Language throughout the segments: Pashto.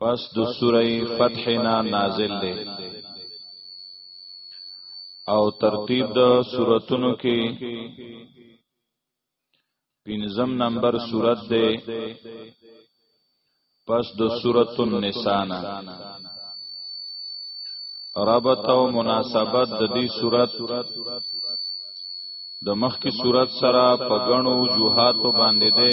پس د سوره فتح نا نازل دی او ترتیب د سوراتونو کې پنځم نمبر سورت دی پس د سورۃ النساء نا ربط او مناسبت د دې سورت د مخکې صورت سره په غنو جوهاتو باندې ده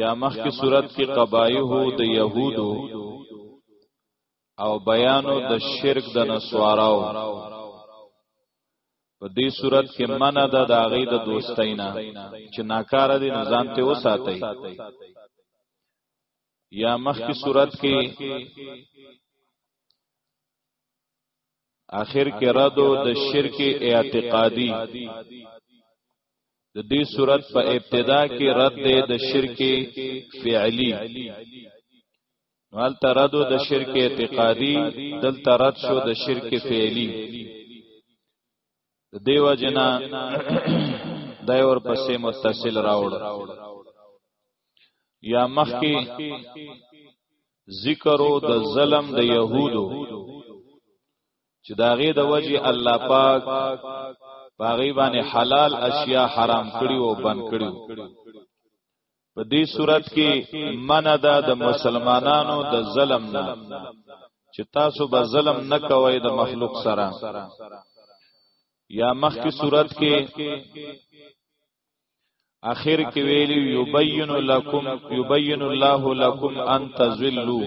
یا مخکې صورت کې قبایه د يهودو او بیانو د شرک د نسواراو په دې صورت کې منع ده د هغې د دوستینا چې ناکاره دي نو ځان ته وساتئ یا مخکې صورت کې اخر کې ردو د شرک اعتقادي د دې صورت په ابتدا کې رد دی د شرک فعلی مالته ردو د شرک اعتقادي دلته رد شو د شرک فعلی د دیو جنا دای ور پسې متصل راوړ یا مخکی ذکرو د ظلم د يهودو چې داغه د وجه الله پاک باغی باندې حلال اشیاء حرام کړی او بند کړی په دې صورت کې منع ده د مسلمانانو د ظلم نه چې تاسو به ظلم نه کوئ د مخلوق سره یا مخکې صورت کې اخر کې ویلی یبین لکم یبین الله لکم ان تذلوا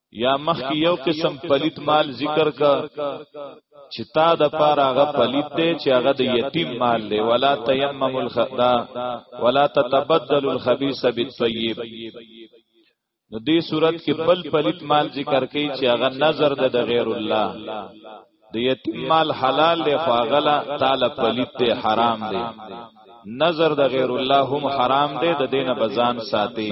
یا مخکې یو قسم پلیت مال ذکر کا چې تا د پاره هغه پلیت دی چې هغه د یتیم مال دی ولا تیمم الخدا ولا تتبدل الخبيث بالطيب نو دې صورت کې بل پلیت مال ذکر کوي چې هغه نظر ده د غیر الله د یتیم مال حلال دی خو غلا تعالی پلیت دی حرام دی نظر د غیر الله هم حرام دی د دینه بزان ساتي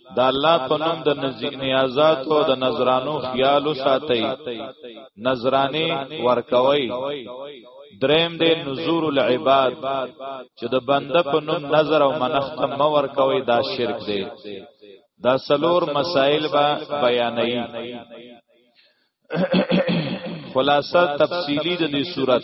د الله په نوم د نیازات او د نظرانو خیال ساتي نظرانه ورکوي دریم دی نذور العباد چې د بنده په نوم نظر او منښت مو ورکوي دا شرک دی دا سلور مسائل با بیانوي خلاصه تفصیلی د دې صورت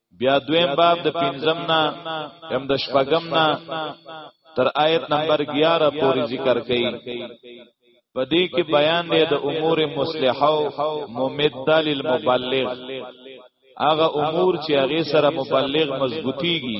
بیا دویم باب د پنځم نه هم د شپږم نه تر آیت نمبر 11 پورې ذکر کړي په دې کې بیان دی د امور مصلحه او ممده للمبلغ هغه امور چې هغه سره مبلغ مضبوطیږي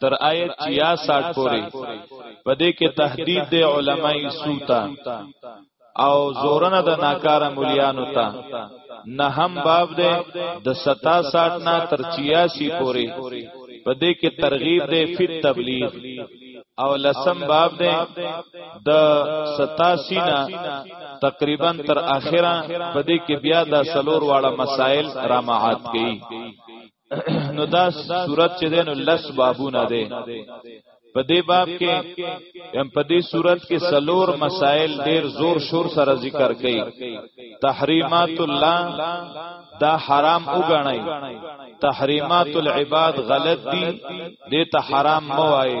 تر آیت 66 پورې په دې کې تهدید د علماي سوتا او زورنه د ناکاره مليانو ته نه هم باب ده د 67 نه تر 86 پورې په دې کې ترغیب ده فی تبلیغ او لسم باب ده د 87 نه تقریبا تر اخره په دې کې بیا د سلور واړه مسائل را ماعات کړي نو دا صورت چې دینو لس بابونه ده په دې باب کې هم په دې صورت کې سلور مسائل ډیر زور شور سره ذکر کړي تحریمات الله دا حرام وګڼي تحریمات العباد غلط دي دې ته حرام مو وایي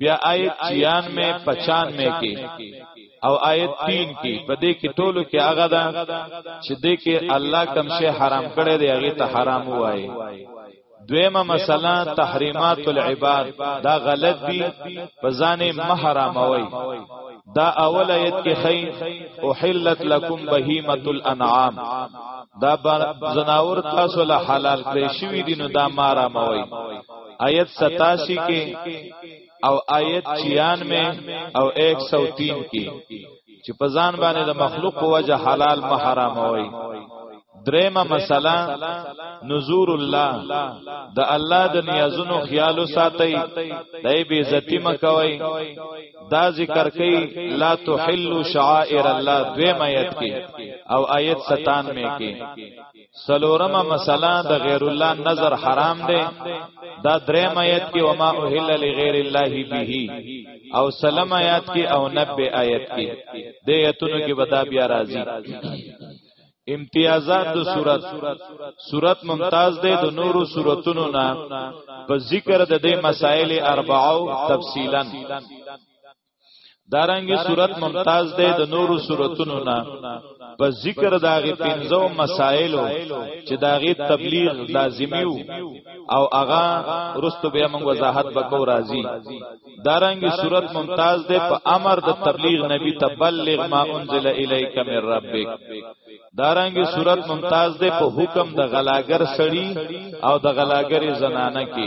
بیا آیت 96 95 کې او آیت 3 کې په دې کې ټولو کې هغه ده چې دې کې الله کوم شی حرام کړی دی هغه ته حرام وایي دویمه مسله تحریمات العباد دا غلط دی په ځان محرم وای دا اول آیت کې خی احلت لکم بهیمه الانعام دا زناور تاسو له حلال کړی شوی دینو دا مارا موي آیت 87 کې او آیت 96 او 103 کې چې په ځان باندې د مخلوق په وجه حلال ما حرام وي دریمه مسله نذور الله د الله د نیازونو خیال ساتي دای به عزت مکوي دا ذکر کوي لا تحل شعائر الله دویم آیت کې او آیت 97 کې سلورمه مسله د غیر الله نظر حرام دی دا دریم آیت کې وما اوهل لغیر الله به او سلام آیت کې او نبه آیت کې د ایتونو کې ودا بیا راځي امتیازات د صورت صورت ممتاز ده د نورو صورتونو نه په ذکر د دې مسائل اربعو تفصیلا دارنګي صورت ممتاز ده د نورو صورتونو نه په ذکر داغه پنځو مسائلو چې داغه تبلیغ لازمیو او اغا رستو به موږ وضاحت وکاو راځي دارنګي صورت ممتاز ده په امر د تبلیغ نبی تبلغ ما انزل الیک من ربک دارنګي صورت ممتاز ده په حکم د غلاګر سړی او د غلاګر زنانه کې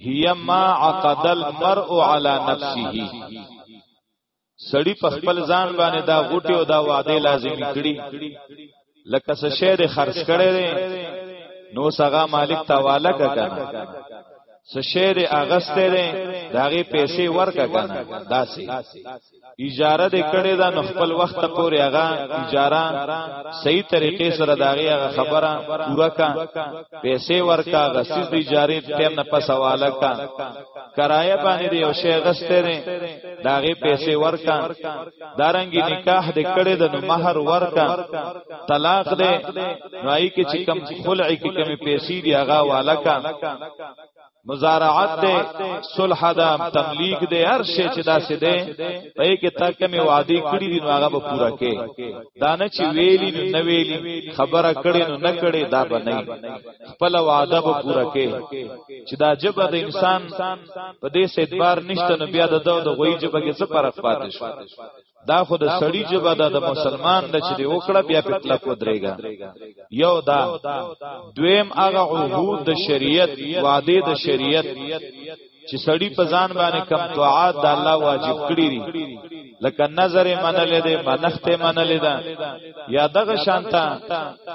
هي ما عقد المرء على نفسه سړی په خپل ځان باندې دا غوټي او دا وعده لازمي کړي لکه څه شی د خرج کړي نو سغا مالک تواله کړه څه شی د اغسته دي داغه پیسې ورکړه کنه داسي اجاره د کړي دا خپل وخت پورې هغه اجاره صحیح طریقې سره داغه هغه خبره پورا کا پیسې ورکا غسیز د اجاره ټیم نه پس حواله کا کرایه باندې دی او شی غسته نه داغه پیسې ورکا دارنګي نکاح د کړي د مہر ورکا طلاق دی نوای کې چې کم خلع کې کم پیسې دی هغه والا کا مزارعت ده صلح ده تملیک ده هر شی چې داسې ده په کې تا کمی وعده کړی دی نو هغه به پورا کې دانه چې ویلی نو نه ویلی خبره کړی نو نه کړی دا به نه خپل وعده به پورا کې چې دا جبه د انسان په دې سیدبار نشته نو بیا د دو د غوی جبه کې څه فرق پاتې شو دا خو د سړی جبه دا د مسلمان د چې دی وکړه بیا په کلک ودرېګا یو دا دویم هغه عهود د شریعت وعده د شریعت چې سړی په ځان باندې کم طاعات د الله واجب کړی دي لکه نظر منل دي منخت منل ده یا دغه شانتا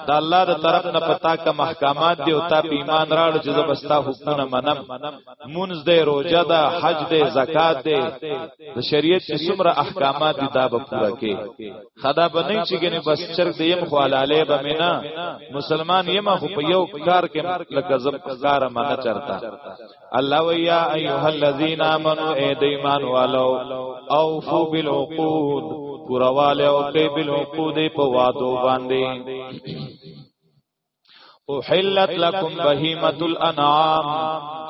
د الله د طرف نه پتا کا محکمات دی او تا په ایمان راړو چې زبستا حکمونه منم منځ دی روزه ده حج دی زکات دی د شریعت چې څومره احکامات دي دا به پوره کې خدا به نه چې ګنې بس چرګ دی یم خو حلاله به مینا مسلمان یم خو په یو کار کې لکه زم کار معنا چرتا الله ویا ایها الذین آمنو اے د ایمان والو اوفو بالعقود پورواله او کې بالعقود په وادو باندې احلت لکم بهیمت الانعام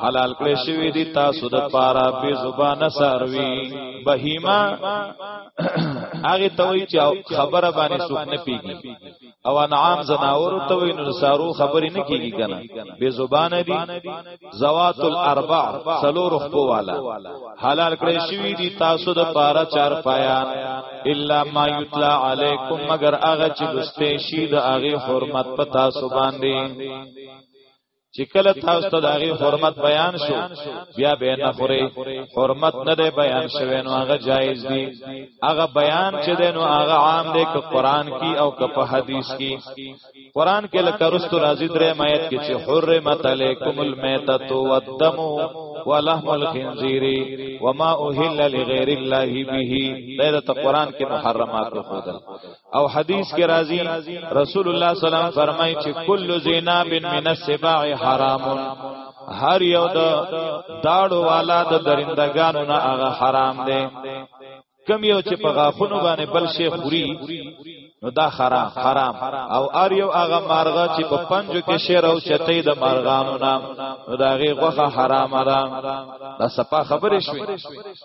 حلال کړی شوی دی تاسو د پاره به زبان ساروی بهیما هغه توي چې خبره باندې څوک نه پیږي او انعام زناور توي نو سارو خبرې نه کیږي کنه به زبان دی زوات الاربع سلور خپو والا حلال کړی شوی دی تاسو د پارا چار پایان الا ما یتلا علیکم مگر هغه چې لسته شي د هغه حرمت په تاسو باندې چې کله تاسو ته دغه حرمت بیان شو بیا به نه خوري حرمت نه دی بیان شوی نو هغه جایز دی هغه بیان چې دی نو هغه عام دی که قران کی او که په حدیث کی قران کې لکه رستو راځي درې مایت کې چې حرمت علیکم المیتۃ والدم ولحم الخنزیر وما اهل لغیر الله به دا ته قران کې محرمات خودل او حدیث کې راځي رسول الله صلی الله علیه وسلم فرمایي چې کل زنا بن من السباع حرام هر یو د داړو والا د درندگانو نه هغه حرام دی کم یو چې په غاخونو باندې بل شي خوري نو دا حرام حرام او ار یو هغه مارغه چې په پنجو کې شیر او چتې د مارغانو نام نو دا غي غوخه حرام را دا صفه خبرې شوې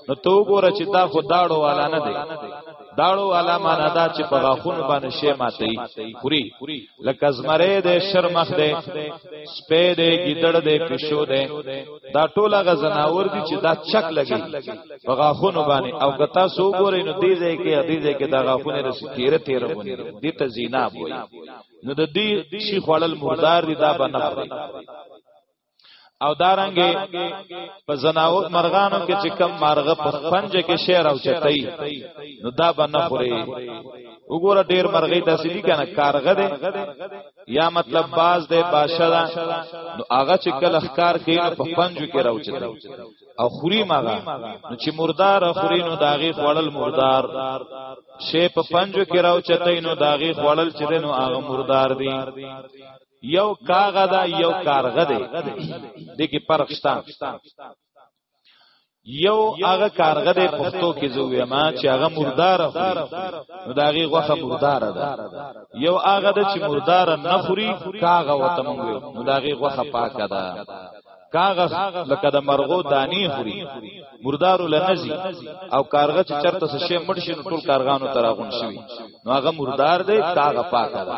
نو تو ګوره چې دا خو داړو والا نه دی داړو والا معنا دا چې په غاخونو باندې شی ماتي خوري لکه زمره دې شرمخ دې سپې دې ګیدړ دې پښو دې دا ټوله غ زناور دي چې دا چک لګي په غاخونو باندې او کتا سو ګورې نو دې ځای کې دې ځای کې دا غاخونه رسې تیر تیر غونې دې ته زیناب وایي نو د دې شي خړل مردار دي دا بنه او دارنګي په زناو مرغانو کې چې کم مارغه په پنج کې شعر او چتای نو دا بنه خوري وګوره ډیر مرغې داسې دي کنه کارغه ده یا مطلب باز ده باشه ده نو هغه چې کله ښکار کوي په پنجو کې راوچتای او خوري ماغه نو چې مردار خوري نو داغي خوړل مردار شی په پنجو کې راوچتای نو داغي خوړل چې نو هغه مردار دي یو کاغه دا یو کارغه دی دغه فرق شته یو هغه کارغه دی پښتو کې زوې ما چې هغه مردار خوري نو دا هغه غوخه مردار ده یو هغه د چې مردار نه خوري کاغه وته مونږ نو دا هغه غوخه پاکه ده کاغه لکه د مرغو دانی خوري مردارو لنزي او کارغه چې چرته څه شی مړ شي ټول کارغانو تراغون شي نو هغه مردار دی کاغه پاکه ده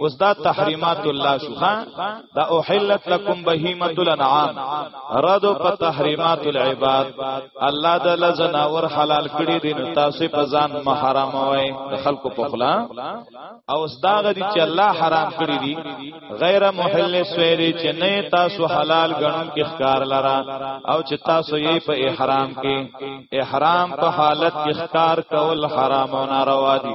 اوس دا تحریمات الله شو ها دا احلت لكم بهیمه الانعام رد په تحریمات العباد الله د لزنا ور حلال کړی دین تاسو په ځان محرم وای د خلکو په خلا او اوس دا غدي چې الله حرام کړی دي غیر محل سویری چې نه تاسو حلال غنون کې ښکار لرا او چې تاسو یې په احرام کې احرام په حالت کې ښکار کول حرام او ناروا دي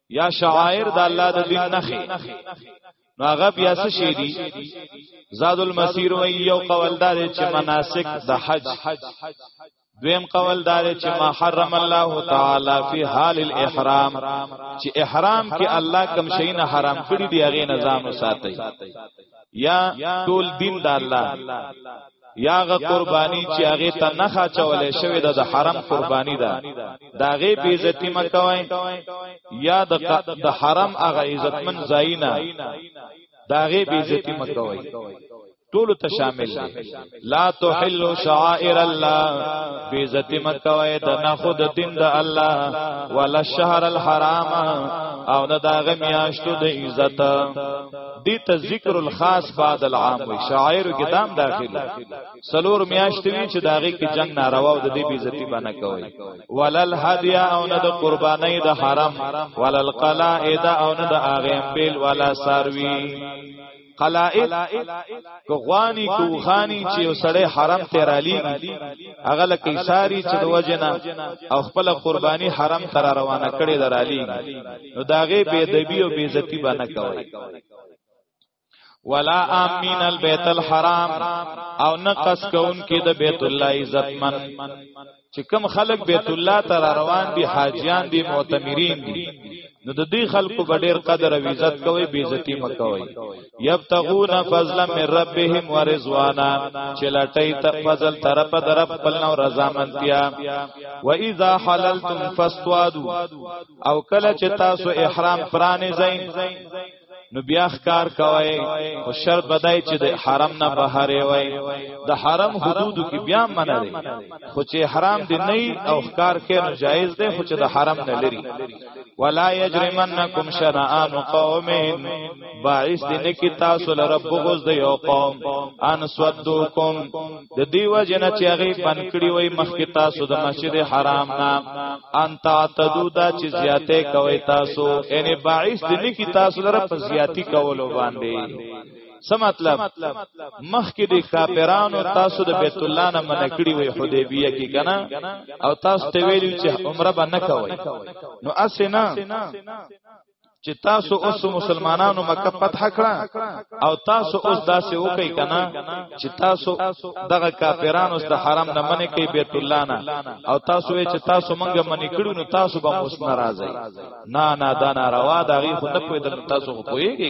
یا شعائر د الله د دین نخې نو هغه بیا څه شي دي زاد المسیر وی یو قول دار چې مناسک د حج دویم قول دار چې ما حرم الله تعالی فی حال الاحرام چې احرام کې الله کم شي نه حرام کړی دی هغه نظام وساتي یا ټول دین د الله یاغه قربانی چې هغه ته نه خاچولې شوی د حرم قربانی ده داغه بی عزتی مکوای یا د حرم هغه عزتمن زاینا داغه بی عزتی مکوای ټول ته شامل دي لا تحل شعائر الله بیزت مکوی د نه خود دین د الله ولا الشهر الحرام او نه دا غمیاشتو د عزت دي ته ذکر الخاص بعد العام وي شاعر کې دام داخله سلور میاشتې وی چې داغه کې جنگ ناروا او د دې بیزتی باندې کوي ولل هدیا او نه د قربانای د حرم ولل قلائد او نه د اغه بیل ولا ساروی قلائد کو غوانی کو خانی چې وسړی حرم ته رالی هغه لکه ساری چې د وجنا او خپل قربانی حرم تر روانه کړي درالی نو داغه بے ادبی او بے عزتی باندې کوي ولا امین البیت الحرام او نقص کون کې د بیت الله عزت من چې کم خلک بیت الله ته را روان دي حاجیان دي معتمرین دي نو د دې خلکو په ډېر قدر او عزت کوي بی عزتی مکوي یبتغون فضلا من ربهم ورضوانا چې لټي ته فضل طرف طرف خپل نو رضا منتیا و اذا حللتم فاستوادو او کله چې تاسو احرام پرانه زئ نو بیا ښکار کوي او شرط بدای چې د حرم نه بهر وي د حرم حدودو کې بیا منع دی خو چې حرام دی نه او ښکار کې نو جایز دی خو چې د حرم نه لري ولا یجرمنکم شنآن قوم باعث دین کی تاسو لره بغض د یو قوم ان سودوکم د دوی وجنه چې هغه بن کړی وای مخکې تاسو د مسجد حرام نه ان تعتدو دا چې زیاته کوي تاسو یعنی باعث د نکی تاسو لپاره په زیاتی کولو باندې څه مطلب مخکې د کاپیرانو تاسو د بیت الله نه منع کړی وای حدیبیه کې کنه او تاسو ته ویلو چې عمره به نه کوي نو اسنه چې تاسو اوس مسلمانانو مکه فتح کړه او تاسو اوس داسې وکي کنه چې تاسو دغه کافرانو د حرم نه منې کوي بیت الله نه او تاسو یې چې تاسو مونږه منې کړو نو تاسو به اوس ناراضي نه نه دا ناروا دا غي خو نه پوي د تاسو خو پويږي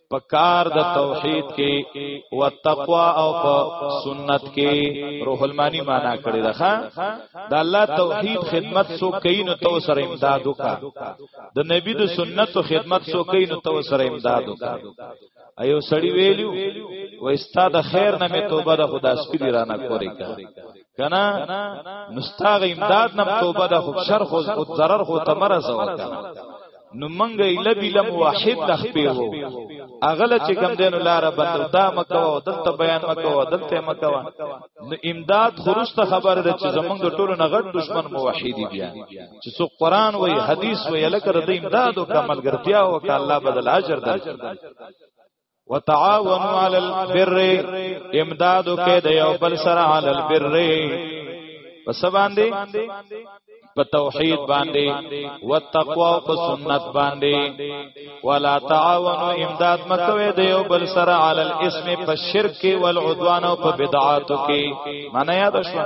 په کار د توحید کې او تقوا او په سنت کې روح المانی معنا کړی ده دا الله توحید خدمت سو کین او تو سره امداد وکا د نبی د سنت او خدمت سو کین او تو سره امداد وکا ایو سړی ویلو و استاد خیر نه می توبه د خدا سپی رانه کوری کا کنا نستاغ امداد نم توبه د خو شر خو او ضرر خو تمره زو کنا نو منګه اله بلا موحد تخبیو اغله چې کم دین لار بندو دا مکو دلته بیان مکو دلته مکو نو امداد خروج ته خبر ده چې زمونږ ټولو نه غټ دشمن موحدی بیا چې څو قران وای حدیث وای لکه د امداد او کملګرتیا او الله بدل اجر درکړي وتعاونوا علی البر امدادو کې د یو بل سره علی البر پس باندې په توحید باندې وتقوا او په سنت باندې ولا تعاونوا امداد مکوي د یو بل سره علی الاسم په شرک او العدوان او په بدعاتو کې معنی یاد شو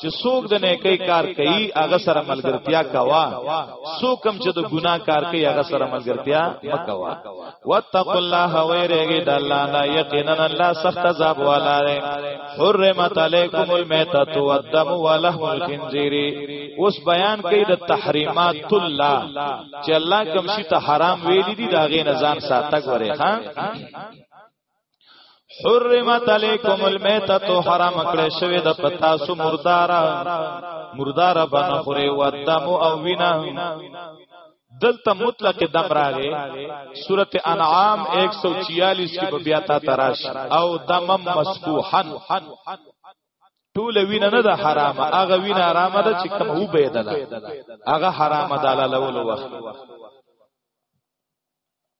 چې څوک د نیکی کار کوي هغه سره ملګرتیا کوا څوک هم چې د ګناه کار کوي هغه سره ملګرتیا مکوا واتقوا الله ويرګي د الله نه یقینا الله سخت عذاب والا دی حرمت علیکم المیتۃ والدم ولحم الخنزیر اوس بیان کوي د تحریمات الله چې الله کوم شي ته حرام ویلي دي دا غي نزان ساتګ ورې خان حرمت علیکم المیتۃ حرام کړی شوی د پتا سو مردارا مردارا باندې خوري ودم او وینا دلته مطلق دم راغې سورته انعام 146 کې بیا تا تراش او دم مسفوحا ټول وینه نه ده حرام هغه وینه حرام ده چې کوم هو به ده هغه حرام ده لاله ولو وخت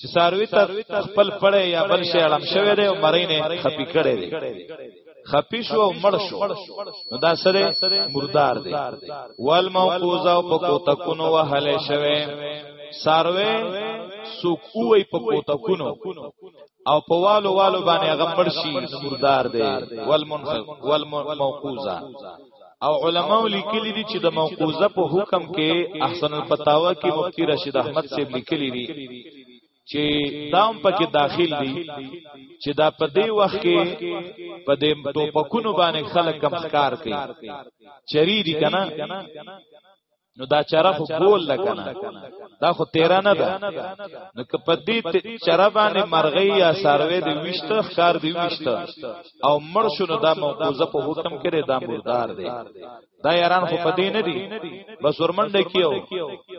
چې ساروی ته خپل پړې یا بل شی اړم شوی دی او مرینه خپی کړي دی خپی شو او مړ شو نو دا سره مردار دی وال موقوزا او پکو تکونو وهل شوی ساروی سوک اوی په کوتکونو او په والو والو باندې هغه پړشي مردار دی والمنخ والموقوزا او علماو لیکلی دي چې د موقوزه په حکم کې احسن الفتاوا کې مفتی رشید احمد صاحب لیکلی دي چې دام پکې داخل دي چې دا په دې وخت کې په دې ټوپکونو باندې خلک کم ښکار کوي چری دي کنه نو دا چره خو ګول لکنه دا خو تیرا نه ده نو کپدی چره باندې مرغی یا ساروی دی وشت خار دی وشت او مړ شو نو دا موقوزه په حکم کړي دا مردار دی دا یاران خو پدی نه دی بس ورمنډه کیو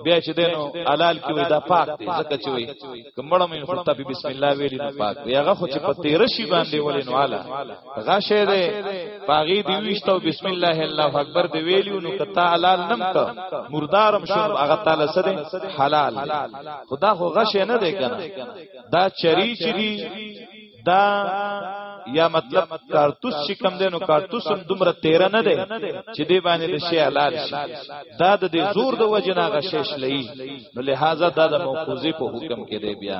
بیا چې دینو حلال کیو دا پاک دی زکه چې وای کمړم خو ته بسم الله ویلی نو پاک دی هغه خو چې په تیر شی باندې ولې نو اعلی غشه ده پاغي دی وشتو بسم الله الله اکبر دی ویلیو نو کتا حلال نم ک مردارم شو هغه تعالی سره حلال خدا خو غشه نه ده کنه دا چری چی دی دا یا مطلب کارتوس چې کم دینو کارتوس هم دومره 13 نه دی چې دی باندې د شی حلال شي دا د دې زور د وجنا غشش لئی نو لہذا دا د موقوزه په حکم کې دی بیا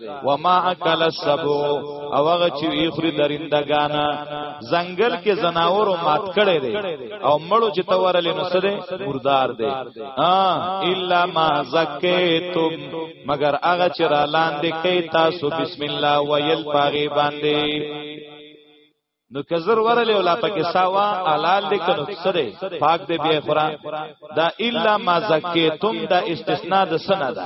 و ما اکل السبو او هغه چې یخري درندګانا زنګل کې زناور او مات کړي دي او مړو چې تورل نو سره مردار دي ا الا ما زکیتم مگر هغه چې را لاندې کوي تاسو بسم الله ویل پاغي باندې نو کزر ورلې ولا پکې ساوا حلال دې کنو سره پاک دې بیا خورا دا الا ما زکیتم دا استثناء د سنا ده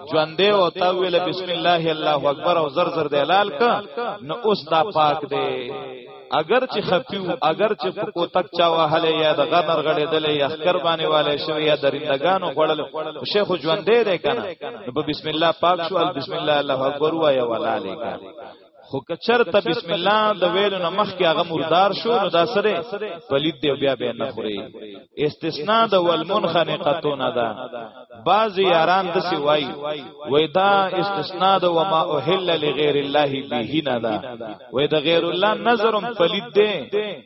ژوندې او تا ویل بسم الله الله اکبر او زر زر د اعلان ک نو اوس دا پاک دی اگر چې خفیو اگر چې کو تک چا وهله یا د غنر غړې دلې یا خکر باندې والے شو یا درندگانو خړل شیخ ژوندې دی کنه په بسم الله پاک شو بسم الله الله اکبر وایا ولاله خو کچر ته بسم الله د ویلو نه مخکې هغه مردار شو نو دا سره پلید دی بیا به نه خوري استثناء د والمنخنقتو نه ده بعض یاران د سی وای وای دا استثناء د وما اوهل لغیر الله به نه ده وای د غیر الله نظرم پلید دی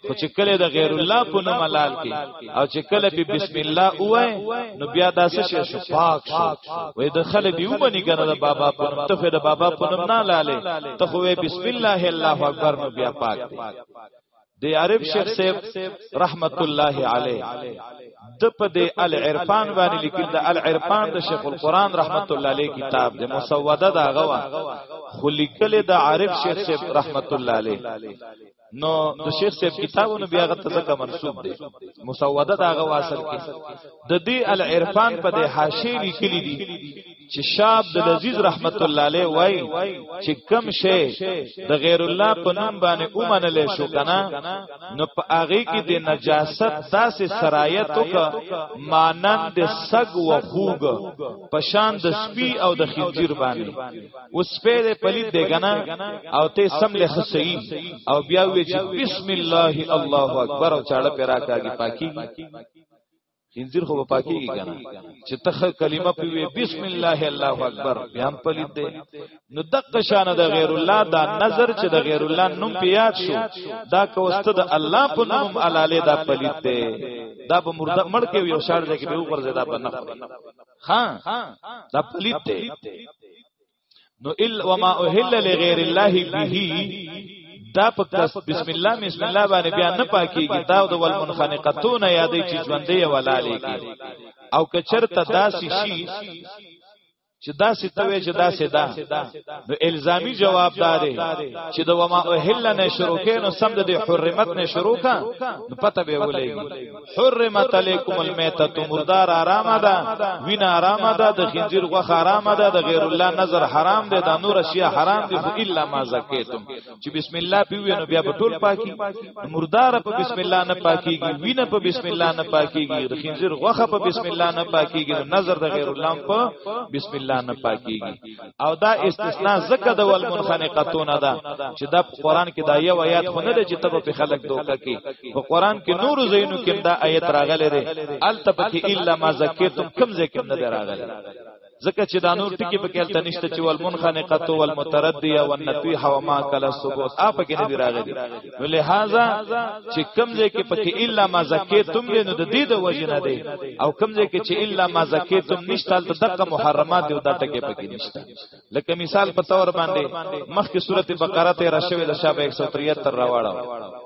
خو چې کله د غیر الله په نوم ملال کې او چې کله به بسم الله وای نو بیا دا څه شي شو پاک شو وې د خلک یو باندې کنه د بابا په نوم ته د بابا په نوم نه لاله ته خو بسم الله الله اکبر نو بیا پاک دی د عارف شیخ صاحب رحمت الله علیه د په د العرفان باندې لیکل د العرفان د شیخ القران رحمت الله علیه کتاب د مسوده دا غوا خو لیکل د عارف شیخ صاحب رحمت الله علیه نو د شیخ صاحب کتابونو بیا غته ځکه منسوب دي مسوده دا غو اصل کې د دې العرفان په د حاشیه لیکلي دي چې شاب د لذیذ رحمت الله علیه وای چې کم شی د غیر الله په نوم باندې اومنل شو کنه نو په هغه کې د نجاست داسې سرایت وک مانند سګ و خوګ پشان د سپی او د خنجر باندې اوس په دې پلید دی کنه او ته سم له خصی او بیا وی چې بسم الله الله اکبر او چاړه پیرا کاږي پاکي خنزیر خو پاکي کنه چې تخ کلمه په وی بسم الله الله اکبر بیا هم پلید دی نو دغه شان د غیر الله دا نظر چې د غیر الله نوم پیاد شو دا کوسته د الله په نوم علاله دا پلید دی دا به مرده مړ کې یو شاړ ځکه به وګرځي دا بنه ها دا پلیت دی نو ال وما اهل لغیر الله به دا په بسم الله بسم الله باندې بیا نه پاکیږي دا د ول منخنقتون یادې چې ژوندې ولا لګي او کچرته داسې شي چې دا ستوي چې دا سدا نو الزامي جواب داري چې د وما اهل نه شروع کینو سم د حرمت نه شروع کا نو پته به ولې حرمت علیکم المیتۃ مردار آرام ده وینا آرام ده د خنزیر غوخه آرام ده د غیر الله نظر حرام ده د نور اشیاء حرام دي خو الا ما زکیتم چې بسم الله پیوي نو بیا ټول پاکي مردار په بسم الله نه پاکيږي وینا په بسم الله نه پاکيږي د خنزیر غوخه په بسم الله نه پاکيږي نظر د غیر الله په بسم الله نه پاکيږي او دا استثناء زکه د والمنخنقتون ده چې د قران کې دا یو آیات خو نه ده چې تبو په خلق دوکه کې په قران کې نور زینو کې دا آیت راغله ده التبکی الا ما زکیتم کم زکه نه راغله زکه چې دا نور ټکی په کېلته نشته چې والمنخنقه والمترديه والنطيحه وما کلا سبوت اپ کې نه دی راغلي نو لہذا چې کمزې کې پکې الا ما زکیتم دې نو د دې د وجه نه دی او کمزې کې چې الا ما زکیتم نشته د دغه محرمات دی دا ټکي پکې نشته لکه مثال په تور باندې مخکې سورته بقره ته راشوي د شابه 173 راوړم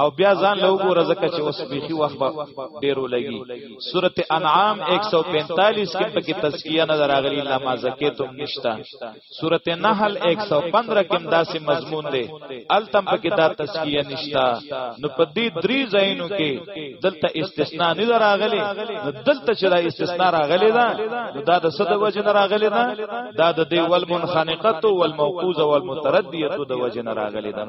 او بیا ځان له وګوره ځکه چې اوس بيخي وخت به ډیرو لګي سورته انعام 145 کې پکې تزکیه نه راغلی الا ما زکیتم نشتا سورته نحل 115 کې داسې مضمون دی التم پکې دا تزکیه نشتا نو په دې درې ځایونو کې دلته استثناء نه راغلی نو دلته چې دا استثناء راغلی دا نو دا د صد وجه نه راغلی دا دا د دی والمنخنقه والموقوزه والمتردیه د وجه نه راغلی دا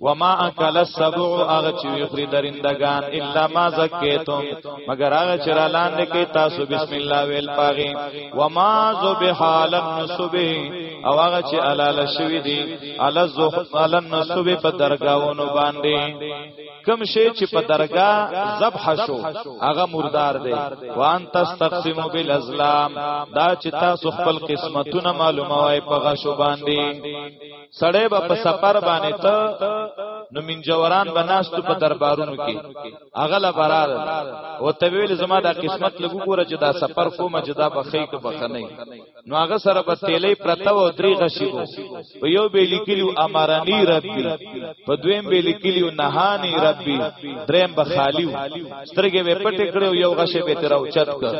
وما اکل السبع اغه چې ویخري درندگان الا ما زکیتم مگر اغه چې را لاندې کې تاسو بسم الله ویل پاغي وما ذبح للنسب او اغه چې الاله شوی دی علی الذبح للنسب په درگاونو باندې کم شی چې په درگاه ذبح شو هغه مردار دی وان تستقسمو بالازلام دا چې تاسو خپل قسمتونه معلوموي په غشو باندې سړی به په سفر باندې ته نو من جوران به ناستو په دربارونو کې اغل برار او طویل زما د قسمت لګو ګوره چې دا سفر کوم چې دا بخې کو بخنه نو هغه سره په تیلې پرته و درې غشي وو په یو به لیکلو امرانی ربي په دویم به لیکلو نهانی ربي دریم به خالی و سترګې به پټې کړو یو غشي به تر او چت کړ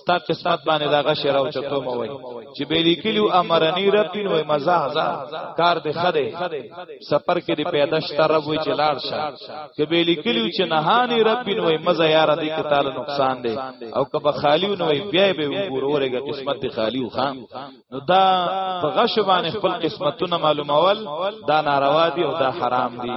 ستا قسمت باندې دا غشي راو چتو مو وای چې به لیکلو امرنی رب نو مزه ازا کار دې خده سفر کې دې پیدا شته رب وی چلار شه کې به لیکلو چې نهانی رب نو مزه یار دې کې تعالی نقصان دې او که به خالی نو بیا به وګورورېږي قسمت دې خالی خان نو دا په غش باندې خپل قسمتونه معلومول دا ناروا دي او دا حرام دي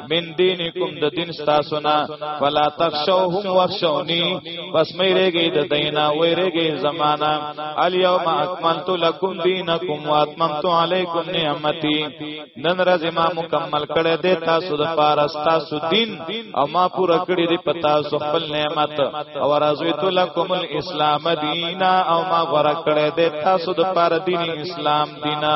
من دینکم د دین تاسو نه فلا تخشوهم واخشونی پس مې رېګې د دینا وې رېګې زمانہ الیوم اکملت لکم دینکم واتممت علیکم نعمتي نن ورځ ما مکمل کړې دې تاسو د پاره تاسو دین او ما پوره کړې دې پتا سو خپل نعمت او رضیت لکم الاسلام دینا او ما غره کړې دې تاسو د پاره دین اسلام دینا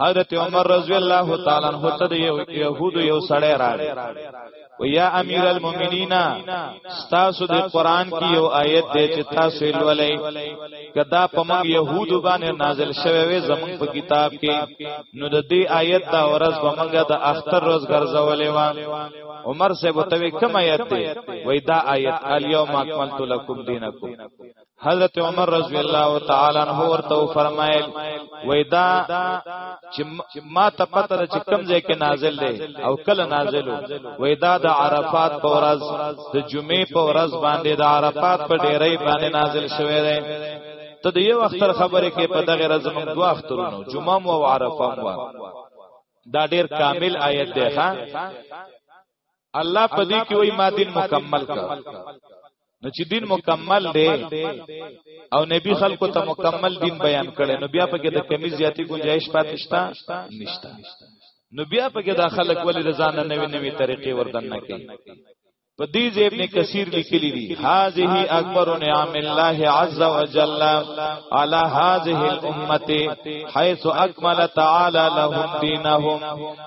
حضرت عمر رضی الله تعالی عنہ ته د يهودو یو سړی راغی و یا امیر المؤمنین تاسو د قران کې یو آیت دی چې تاسو لولئ کدا په موږ يهودو باندې نازل شوی وي زمون په کتاب کې نو د دې آیت دا ورځ په موږ د اختر روز ګرځولې و عمر سے بتوي کوم آیت دی وای دا آیت الیوم اکملت لکم دینکم حضرت عمر رضی الله تعالی عنہ ورته فرمایل وېدا چې ما ته پته ده چې کم ځای کې نازل دی او کله نازل وېدا د عرفات په ورځ د جمعې په ورځ باندې د عرفات په ډیرې باندې نازل شوی دی ته د یو اختر خبره کې په دغه ورځ موږ دوه اخترونو جمعه او عرفه مو دا ډیر کامل آیت دی ښا الله په دې کې وای ما دین مکمل کړ نو چې دین مکمل دی او نبی خلکو ته مکمل دین بیان کړي نو بیا پکې د کمی زیاتی گنجائش پاتې شته نشته نو بیا پکې د خلک ولې رضا نه نوې نوې طریقې وردن نه کوي په دې ځای ابن کثیر لیکلی دی هذه اکبر نعم الله عز وجل على هذه الامه حيث اكمل تعالى لهم دينهم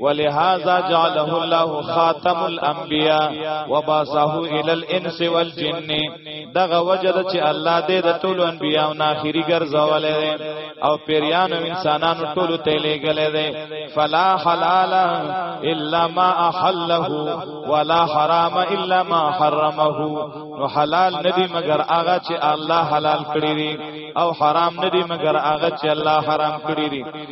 ولهذا جعله الله خاتم الانبیاء وبعثه الى الانس والجن دغه وجد چې الله دې د ټول انبیاء او اخري ګرځولې او پیریان او انسانانو ټول ته لېګلې ده فلا حلال الا ما احله ولا حرام الا ما حرمه نو حلال ندی مگر هغه چې الله حلال کړی او حرام ندی مگر هغه چې الله حرام کړی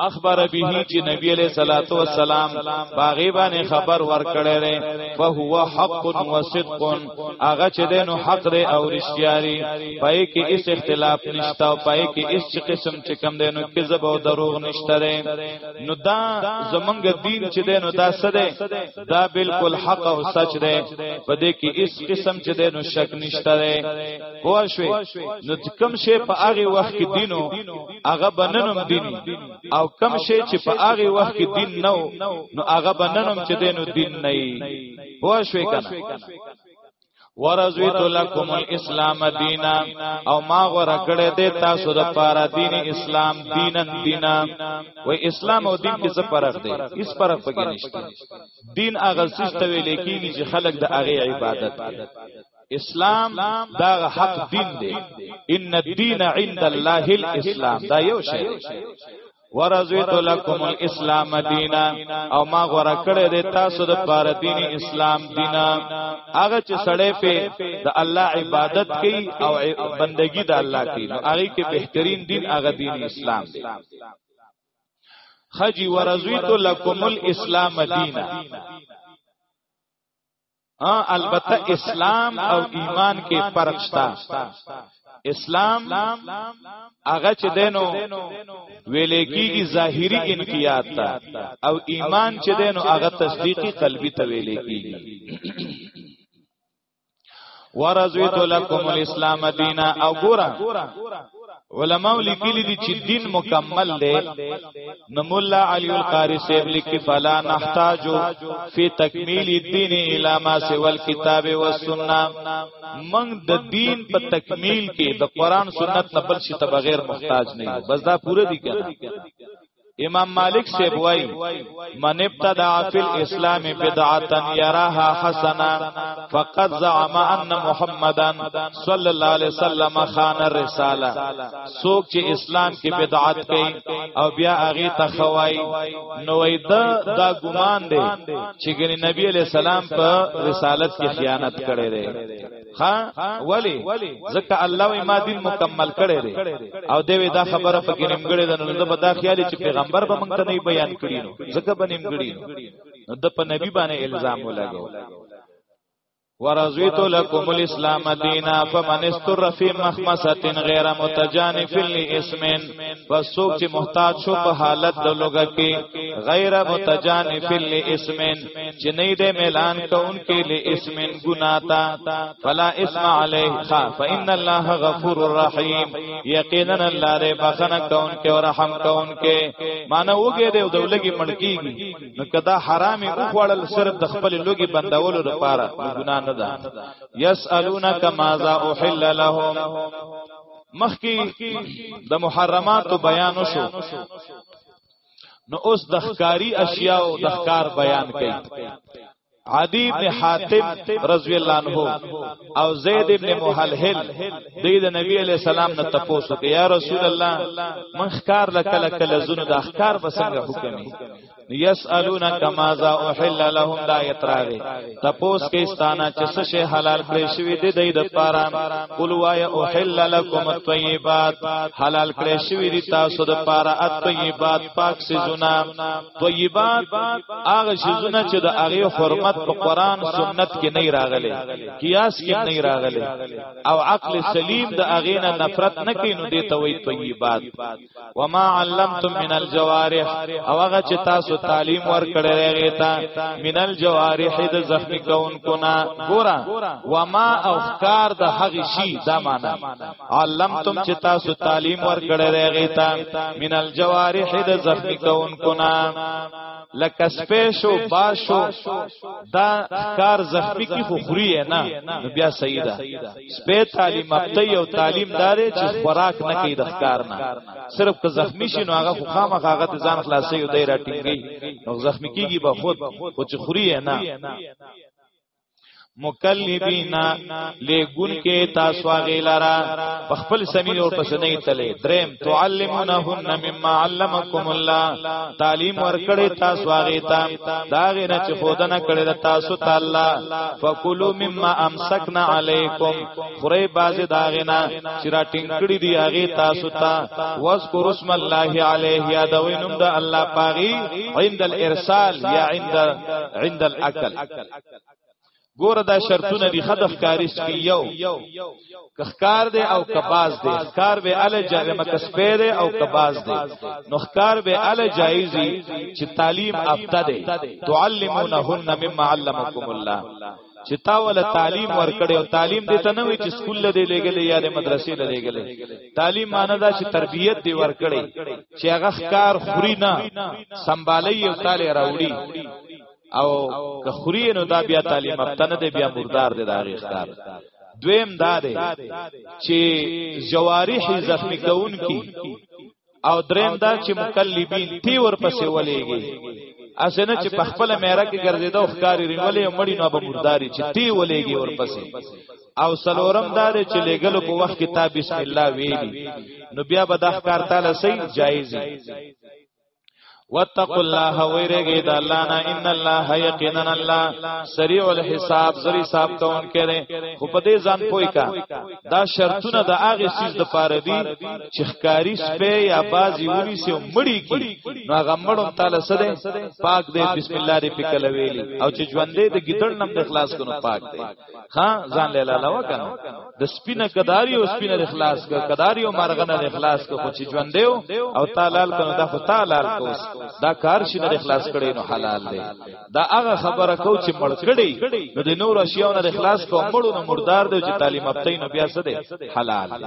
اخبر به چې نبی علیہ الصلوۃ والسلام باغی باندې خبر ورکړی دی فهو حق و صدق هغه چې دینو حق دی او رښتیاري پای کې اس اختلاف نشته او پای کې اس قسم چې کم دینو کذب او دروغ نشته نو دا زمونږ دین چې دینو دا سده دا بالکل حق او سچ دی په دې کې اس قسم چې دینو شک نشته دی پوه شو نو کوم شی په هغه وخت کې دینو هغه بننم دین او کم شی چې په هغه وخت کې دین نو نو هغه بننم چې دینو دین نه وي پوه شوې کنه ورزویت لکم الاسلام دینا او ما غره کړه دې تاسو د پاره دین اسلام دینن دینا و اسلام او دین کې څه فرق دی اس فرق پکې نشته دین هغه سیستم ویل کېږي چې خلک د هغه عبادت کوي اسلام دا حق دین دی ان الدین عند الله الاسلام دا یو شی ورزویت لکم الاسلام دینا او ما غوړه کړې د تاسو د پاره دین اسلام دینا هغه چې سړې په د الله عبادت کوي او بندگی د الله کوي هغه کې بهترین دین هغه دین اسلام دی خجی ورزویت لکم الاسلام دینا البته اسلام او ایمان کې فرق شته اسلام هغه چې دینو ویلې کیږي ظاهری انقیاد تا او ایمان چې دینو هغه تصدیقی قلبی ته ویلې کیږي ورزویت لکم الاسلام دینا او ګورا علماء لیکلی دي چې دین مکمل دی نو مولا علی القاری صاحب لیکي فلا نحتاج فی تکمیل الدین الی ما سوى الكتاب والسنه من د دین په تکمیل کې د قران سنت نه بل شي ته بغیر محتاج نه بس دا پوره دي کنه امام مالک سے بوائی من ابتدع فی الاسلام بدعتا یراها حسنا فقد زعم ان محمدا صلی اللہ علیہ وسلم خان الرسالہ سوک چې اسلام کې بدعت کوي او بیا هغه تخوای نو دا دا ګمان دی چې ګنې نبی علیہ السلام په رسالت کې خیانت کړی دی ها ولی ځکه الله وی ما دین مکمل کړی دی او دوی دا خبره په ګنیم ګړی ده نو زه به دا خیال چې پیغمبر به مونږ ته نه بیان کړی نو ځکه به نیم ګړی نو د په نبی باندې الزام ولګو ورزویت لکم الاسلام دینا فمن استر فی مخمست غیر متجانف لاسمن فسوک چې محتاج شو په حالت د لوګه کې غیر متجانف لاسمن چې نه دې ميلان کوونکې له اسمن ګنا تا فلا اسم عليه خا فإن الله غفور رحيم یقینا الله دې بخنه کوونکې او رحم کوونکې معنی وګې دې دولګي مړکی نو کدا حرام او خوړل صرف د خپل لوګي بندولو لپاره ګنا نه ده يسالونک ماذا احل لهم مخکی د محرمات بیان شو نو اوس د ښکاری اشیاء او د ښکار بیان کړي عدی ابن حاتم رضی الله عنه او زید ابن محلهل د دې نبی علی السلام نه تپوسو کې یا رسول الله من ښکار لکل کل زونه د ښکار بسنګ حکمي یسالون کما ذا احل لهم دا یتراغه تپوس کې ستانه چې څه شی حلال کړی شوی دی د دې لپاره قل وای او حل لكم الطيبات حلال کړی شوی دی تاسو د لپاره الطيبات پاک سيزونه طيبات هغه سيزونه چې د هغه حرمت په قران سنت کې نه راغلي قياس کې نه راغلي او عقل سلیم د هغه نه نفرت نه کینو دی ته وای طيبات وما علمتم من الجوارح او هغه چې تاسو تعلیم ورکړی هغه ته من الجوارح د زخمی کونکو نه ګورا وما او خکار د هغه شی دا معنا علمتم چې تاسو تعلیم ورکړی هغه ته من الجوارح د زخمی کونکو نه لکه سپیشو باشو دا کار زخمی کی خو خوري نه بیا سیدا سپه تعلیم یافته یو تعلیم داري چې خوراک نه کوي د ښکار نه صرف که زخمی شي نو هغه خو خامخ هغه ته ځان خلاصي او دای راټینګي نو زخمی کیږي به خود او چې خوري نه مکلبینا لګون کې تاسو غیلارا په خپل سمیر او پسنې تلې دریم تعلمونهن مما علمکم الله تعلیم ورکړی تاسو هغه ته دا غنه چې خودنه کړی د تاسو تعالی فکلوا مما امسکنا علیکم خری بازی دا غنه چې را ټینګ کړی دی هغه تاسو ته واذکر اسم الله علیه یا دوینم د الله پاغي عند الارسال یا عند عند الاکل ګوره دا شرطونه دی خد ښکاری سکی یو که ښکار دی او کباز دی ښکار به ال جایز مکه سپی دی او کباز دی نو ښکار به ال جایزی چې تعلیم افته دی تعلمونهن مما علمکم الله چې تا ول تعلیم ورکړي او تعلیم دې ته نه وي چې سکول لدی لګلې یا د مدرسې لدی لګلې تعلیم معنی دا چې تربیت دې ورکړي چې هغه ښکار خوري نه سنبالي او تعالی راوړي او که خوري نو دا بیا تعلیم یافته نه دی بیا مردار دی دا غیختار دویم دا دی چې جوارح زخمی کون کی او دریم دا چې مقلبین تی ور پسې ولېږي اسنه چې په خپل میرا کې ګرځیدا او ښکاری رینولې مړی نو به مرداري چې تی ولېږي ور پسې او سلورم دار چې لګلو په وخت کې تا بسم الله ویلی نو بیا به د ښکار تعالی سي جایز واتقوا الله ويرګي د الله نه ان الله یقینا الله سریع الحساب زری حساب کون کړي خو په دې ځان پوي کا دا شرطونه د هغه سیس د پاره دي چې ښکاری سپه یا بازي ونی سي مړی کی نو هغه مړو تعالی سره پاک دې بسم الله دې پکل ویلي او چې ژوندې د ګیدړ نم د اخلاص کونو پاک دې ها ځان له لاله وکنه د سپینه کداری او سپینه اخلاص ک کداری او مرغنه اخلاص ک خو چې ژوند دیو او تعالی کنه دا خو تعالی کوس دا کار شي نه اخلاص کړي نو حلال دی دا هغه خبره کو چې مړ کړي نو د نور اشیاء نه اخلاص کو مړو نو مردار دی چې تعلیم اپتین بیا څه دی حلال دی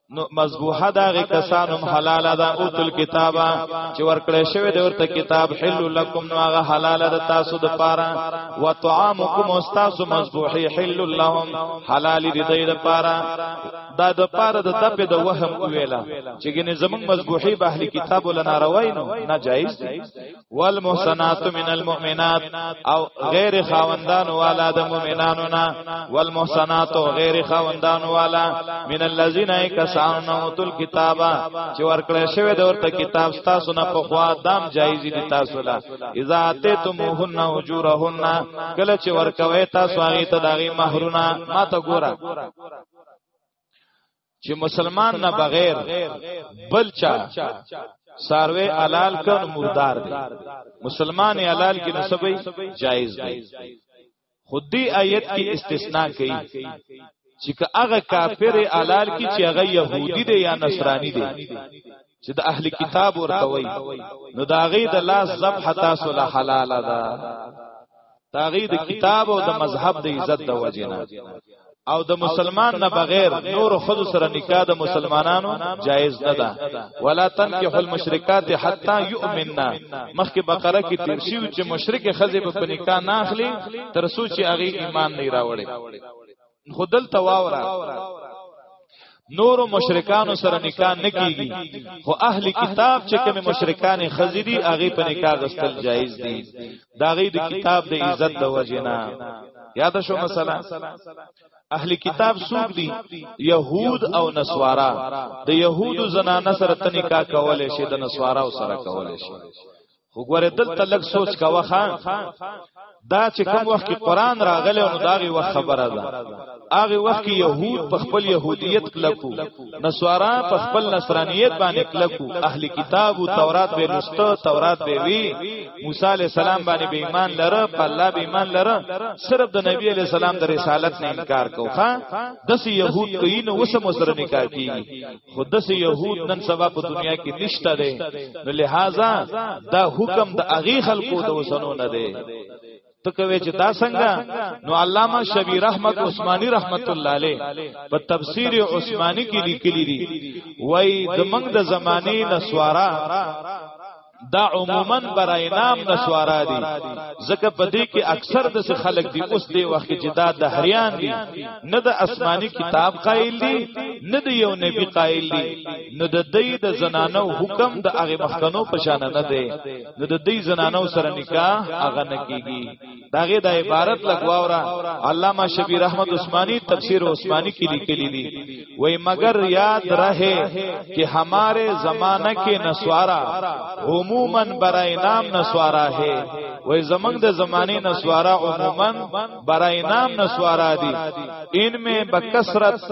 نو مذبوحه داغه کسانم حلال ده او تل کتابه چې ورکړې شوی د ورته کتاب حل لکم نو هغه حلال ده تاسو د پاره و طعامکم استاسو مذبوحه حل لهم حلال دي د د پاره دا د پاره د تپ د وهم ویلا چې ګنې زمنګ مذبوحه به اهل کتاب ولنا روای نو ناجایز دي والمحسنات من المؤمنات او غیر خاوندان والا د مؤمنانو نا والمحسنات او غیر خاوندان والا من الذين کسان اوتل کتابا چې ورکړې شوی د ورته کتاب تاسو نه په خوا دام جایز دي تاسو لا اذا اتتموهن اجورهن کله چې ورکوي تاسو هغه ته دغه مہرونه ما ته ګوره چې مسلمان نه بغیر بل چا ساروی حلال کړه نو مردار دی مسلمان حلال کې نو سبي جایز دی خودی آیت کې استثناء کړي چې هغه کافر حلال کې چې هغه يهودي دی یا نصراني دی چې د اهل کتاب ورته وای نو دا غي د لاس ذبح تاسو له حلال ده دا غي د کتاب او د مذهب د عزت د وجنه او د مسلمان نه بغیر نور خود سره نکاح د مسلمانانو جایز نه ده ولا تنکح المشرکات حتا یؤمننا مخکې بقره کې تیر شو چې مشرک خزه په نکاح نه اخلي تر سوچ هغه ایمان نه راوړي خودل تواورا نور مشرکانو سره نکاح نه کیږي خو اهل کتاب چې کوم مشرکان خزيدي هغه په نکاح غستل جایز دي دا غي د کتاب د عزت د وجنا یاد شو مثلا اهل کتاب سوق دي يهود او نسوارا د يهودو زنانه سره تنکا کول شي د نسوارا سره کول شي خو ګوره دلته لږ سوچ کاوه خان دا چې کوم وخت کې قران راغلی او داغي وخت خبره ده هغه وخت کې يهود په خپل يهوديت کلکو نسوارا په خپل نصرانيت باندې کلکو اهلي کتاب او تورات به لسته تورات به وی موسی عليه السلام باندې به ایمان لره په الله به ایمان لره صرف د نبی عليه السلام د رسالت نه انکار کوخه دسي يهود کوي نو وسه مسره نکاح کیږي خودس يهود نن سبا په دنیا کې نشته ده نو لہذا دا حکم د اغي خلقو د وسنو نه ده ته کوي چې دا څنګه نو علامه شبیر رحمت عثماني رحمت الله علیه په تفسیر عثماني کې لیکلی دی وای د منګ د زمانه نسوارا دا عموما برای نام نسوارا دي ځکه په دې کې اکثر د څه خلک دي اوس دی وخت چې دا د هریان دي نه د آسماني کتاب قائل دي نه د یو نبی قائل دي نو د دې د زنانو حکم د هغه مخکنو پشان نه دی نو د دې زنانو سره نکاح هغه نه کیږي داغه د عبارت لګواورا علامه شبیر احمد عثماني تفسیر عثماني کې لیکلی دی وای مگر یاد رہے کہ ہمارے زمانہ کے نسوارا عموما برای نام نسوارا ہے وای زمنګ د زمانه نسوارا عموما برای نام نسوارا دی ان میں بکثرت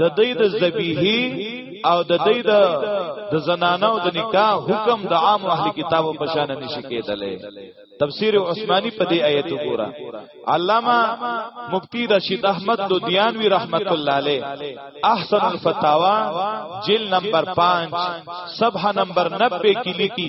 د دې د ذبیحی او د دې د د زنانو د نکاح حکم د عام اهل کتابو په شان نشي کېدلې تفسیر عثماني په دې آیت وګوره علامه مفتی رشید احمد لودیانوی رحمت الله علیه احسن الفتاوا جلد نمبر 5 صفحه نمبر 90 کې لیکي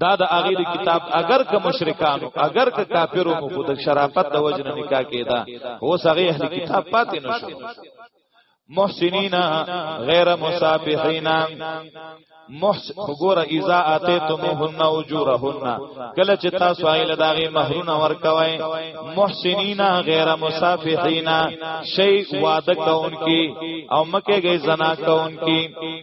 دا د هغه د کتاب اگر که مشرکانو اگر که کافرو مو خود شرافت د وجنه نکاح کیدا هو سغه اهل کتاب پاتې نشو محسنینا غیر مسابحینا محس خګور اذا اتیتمهن اجورهن کله چې تاسو ایله داغه مہرونه ورکوي محسنینا غیر مسافحینا شی وعده کون کی او مکه گئی زنا کون کی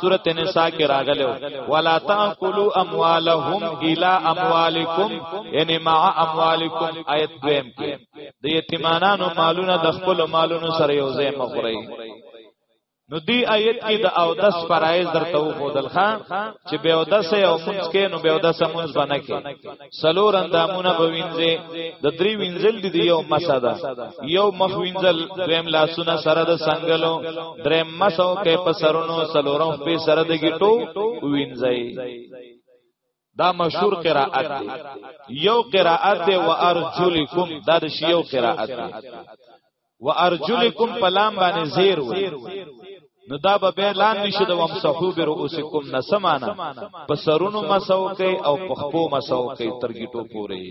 سورته نساء کې راغلو ولا تاكلوا اموالهم الى اموالکم یعنی مع اموالکم آیت دویم کې د یتیمانو مالونه د خپل مالونو سره یو ځای مخوري نو دی آیت کې د او دس فرایز درته وو خودل خان چې به او دس او مونږ کې نو به او دس مونږ بنه کې سلور اندامونه به وینځي د درې وینځل دي یو مسا ده یو مخ وینځل دویم لاسونه سره د سنگلو دریم مسو کې په سرونو سلورو په سره د گیټو وینځي دا مشهور قرائت دی یو قرائت دی وارجلکم دا د شیو قرائت دی وارجلکم پلام باندې زیر و نو دا به به لاندې شو د ومسحو بر اوسکم نسمانه په سرونو مسو کوي او په خپو مسو کوي ترګیټو پوري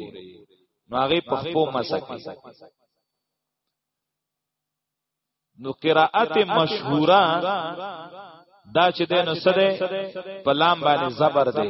نو هغه په خپو مسو کوي نو قرائت مشهوره دا چې د نو سره په لام باندې زبر دی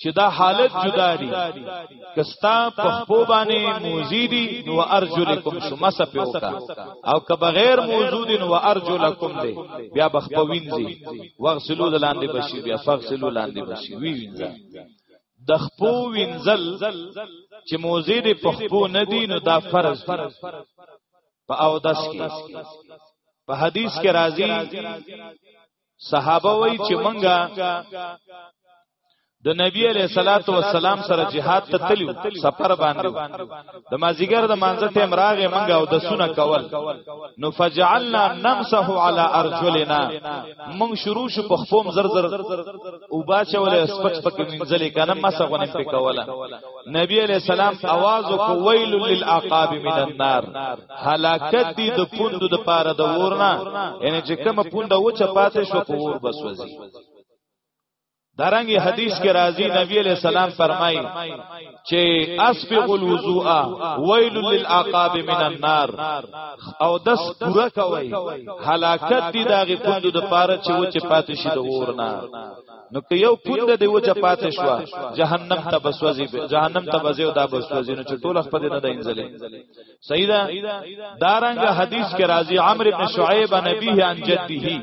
چې دا حالت جدا دي کستا په خپو باندې موزي دي نو ارجلکم شما سپیوکا او که بغیر موضوع دي نو ارجلکم دي بیا بخپوینځي وغسلو لاندې بشي بیا فغسلو لاندې بشي وی وینځه د خپو وینځل چې موزي دي په خپو نه دي نو دا فرض په او داس کې په حدیث کې راځي صحابه وای چې منګه د نبی علیہ الصلات والسلام سره jihad ته تلو سفر باندې د مازیګر د مانځه ټیم راغې منګه او د سونه کول نو فجعلنا نمسح علی ارجلنا مونږ شروع شو په خپوم زر زر او باچولې سپک سپک منځلې کنه مسه غنه په کوله نبی علیہ السلام आवाज وکویل للعقاب من النار هلاکت دی د پوند د پاره د ورنا یعنی چې کوم پوند و چ پاتې شو په ور بسوځي دارنګي حدیث کې راځي نبی علیہ السلام فرمایي چې اسبغ الوضوء ویل للعقاب من النار او دس پورا کوي هلاکت دي داغه پوند د پاره چې و چې پاتې شي د ورنا نو که یو پوند دی وجه پاتې شو جهنم ته بسوځي جهنم ته بځي او دا بسوځي نو چې ټول خپل نه د انځلې صحیح ده دارنګ حدیث کې راځي عمرو بن شعیب نبیه عن جده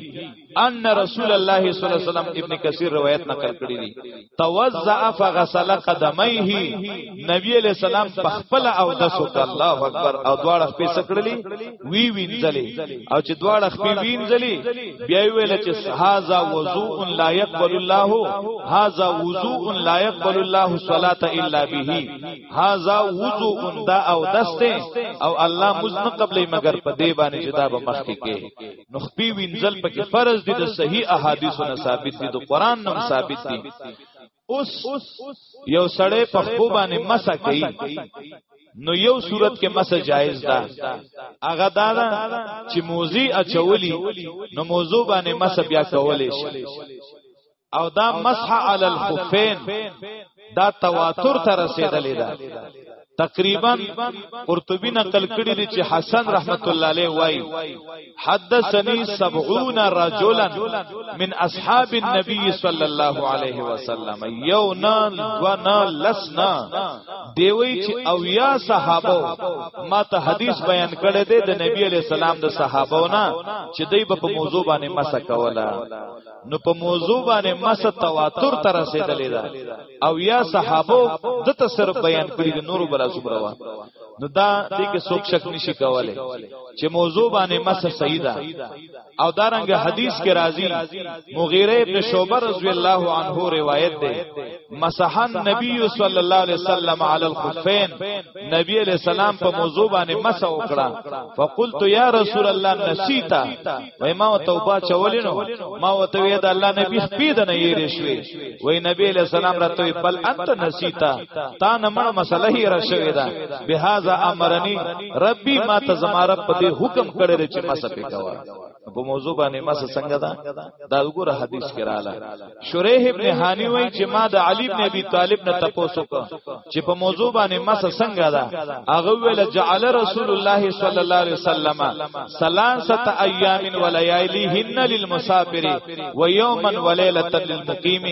ان رسول الله صلی الله علیه وسلم ابن کثیر روایت نقل کړی دی توزع فغسل قدميه نبی علیہ السلام په خپل او د سوت الله اکبر او دواړه خپې سکړلې وی وینځلې او چې دواړه خپې وینځلې بیا ویل چې هاذا وضوء لا يقبل الله هاذا وضوء لا يقبل الله صلاه الا به هاذا وضوء دا او دسته او الله مز نه قبلې مگر په دې باندې چې دا به مخ کې کې نو خپي وینځل پکې فرض دي د صحیح احادیثو نه ثابت دي د قران نه ثابت دي اوس یو سړی په خو باندې مسا کوي نو یو صورت کې مسه جایز ده هغه دا ده چې موزي اچولی نو موضوع باندې مسه بیا کولې شي او دا مسح علی الخفین دا تواتر ته رسیدلې ده تقریبا قرطبی نقل کړی دی چې حسن رحمت الله علیه وای حدثني 70 رجلا من اصحاب النبي صلى الله عليه وسلم یو نه دو نه لس نه دیوی چې او یا صحابه ما ته حدیث بیان کړی دی د نبی علی السلام د صحابو نه چې دوی په موضوع باندې مسکوله نو په موضوع باندې مس تواتر تر رسیدلې ده او یا صحابه د تصرف بیان کړی د نور بلا سبروا نو دا دې کې څوک شک نشي کولای چې موضوع باندې مس صحیح ده او دارنګ حدیث کې راځي مغیره ابن شعبہ رضی الله عنه روایت ده مسحن نبی صلی الله علیه وسلم علی الخفین نبی علیہ السلام په موضوع باندې مس وکړه فقلت یا رسول الله نسیتا وای ما توبه چولې نو ما وته وی دا الله نبی سپید نه یې رښوي وای نبی له سلام راته بل انت نسیتا تا نه مړ مسله یې رښوي دا بهذا امرنی ربي ما ته زماره په دې حکم کړی چې ما سپې کوا په موضوع باندې ما څنګه دا دا وګوره حدیث کراله شریح ابن حانی وای چې ما د علی ابن ابي طالب نه تپوسو کو چې په موضوع باندې مس څنګه ده هغه ویل جعل رسول الله صلی الله علیه وسلم سلاسه ایام ولياليهن للمسافر ويوما وليله للمقيم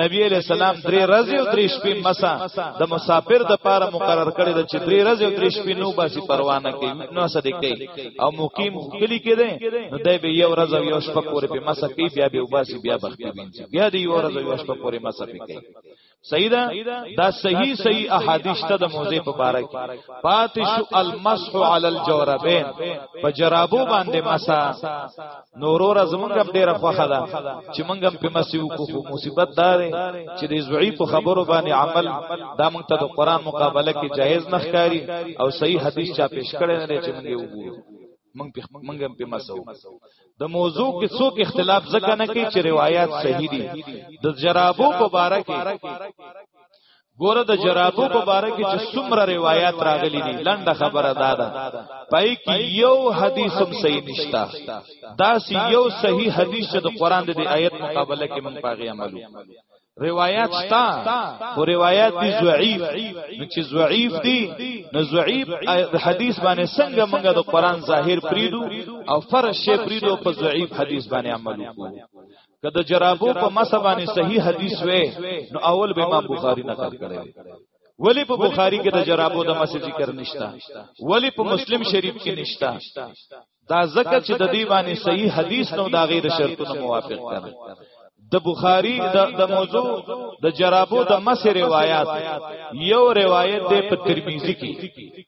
نبی علیہ السلام درې ورځې او درې شپې مسا د مسافر د پاره مقرر کړی د چې درې ورځې او درې شپې نو باسي پروانه کوي نو صدې کوي او مقیم کلی کې ده نو دای به یو ورځ او یو شپه پورې په مسه کوي بیا به وباسي بیا بختی وینځي بیا دی یو ورځ او یو شپه پورې مسه کوي صحیح ده دا صحیح صحیح احادیث ته د موزه په باره کې پاتش المسح علی الجوربین په جرابو باندې مسا نورور زمونږ هم ډیره خوخه ده چې مونږ هم په مسیو کو مصیبت دار چې د زوی په خبرو باندې عمل دا مونږ ته د قران مقابله کې جایز نه ښکاری او صحیح حدیث چا پیش کړی نه چې مونږ یو وګورو مونږ په مونږ هم په مسو د موضوع کې څوک اختلاف ځکه نه کوي چې روایت صحیح دي د جرابو په باره کې ګوره د جرابو په باره کې چې څومره روایت راغلي دي لنډه خبره دا ده پای کې یو حدیث هم صحیح نشتا دا سی یو صحیح حدیث چې د قران د آیت مقابله کې مونږ پاغي عملو روایت شتا او روایت دی ضعیف نو چې ضعیف دی نو ضعیف حدیث باندې څنګه موږ د قران ظاهر پریدو او فرش پریدو په ضعیف حدیث باندې عمل وکړو که د جرابو په مسه باندې صحیح حدیث وې نو اول به امام بخاری نقل کړي ولی په بخاری کې د جرابو د مسه ذکر نشتا ولی په مسلم شریف کې نشتا دا ځکه چې د دې باندې صحیح حدیث نو دا غیر شرطونو موافق کړي د بخاری د موضوع د جرابو د مسه روایت یو روایت د په ترمذی کې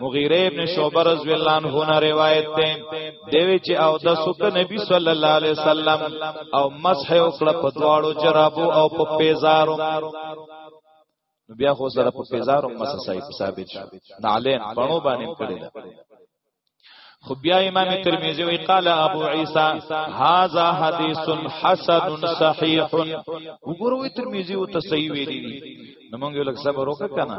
مغیره ابن شعبه رضی الله عنه نه روایت ده دوی چې او د سوک نبی صلی الله علیه وسلم او مسح او کړه په دواړو جرابو او په پیزارو بیا خو سره په پیزارو مسح صاحب ثابت شو نعلین پړو باندې کړی ده خو بیا امام ترمذی وی قال ابو عیسی هاذا حدیث حسن صحیح وګوروي ترمذی او تصحیح ویلی نو مونږ یو لک صبر وکړه کنه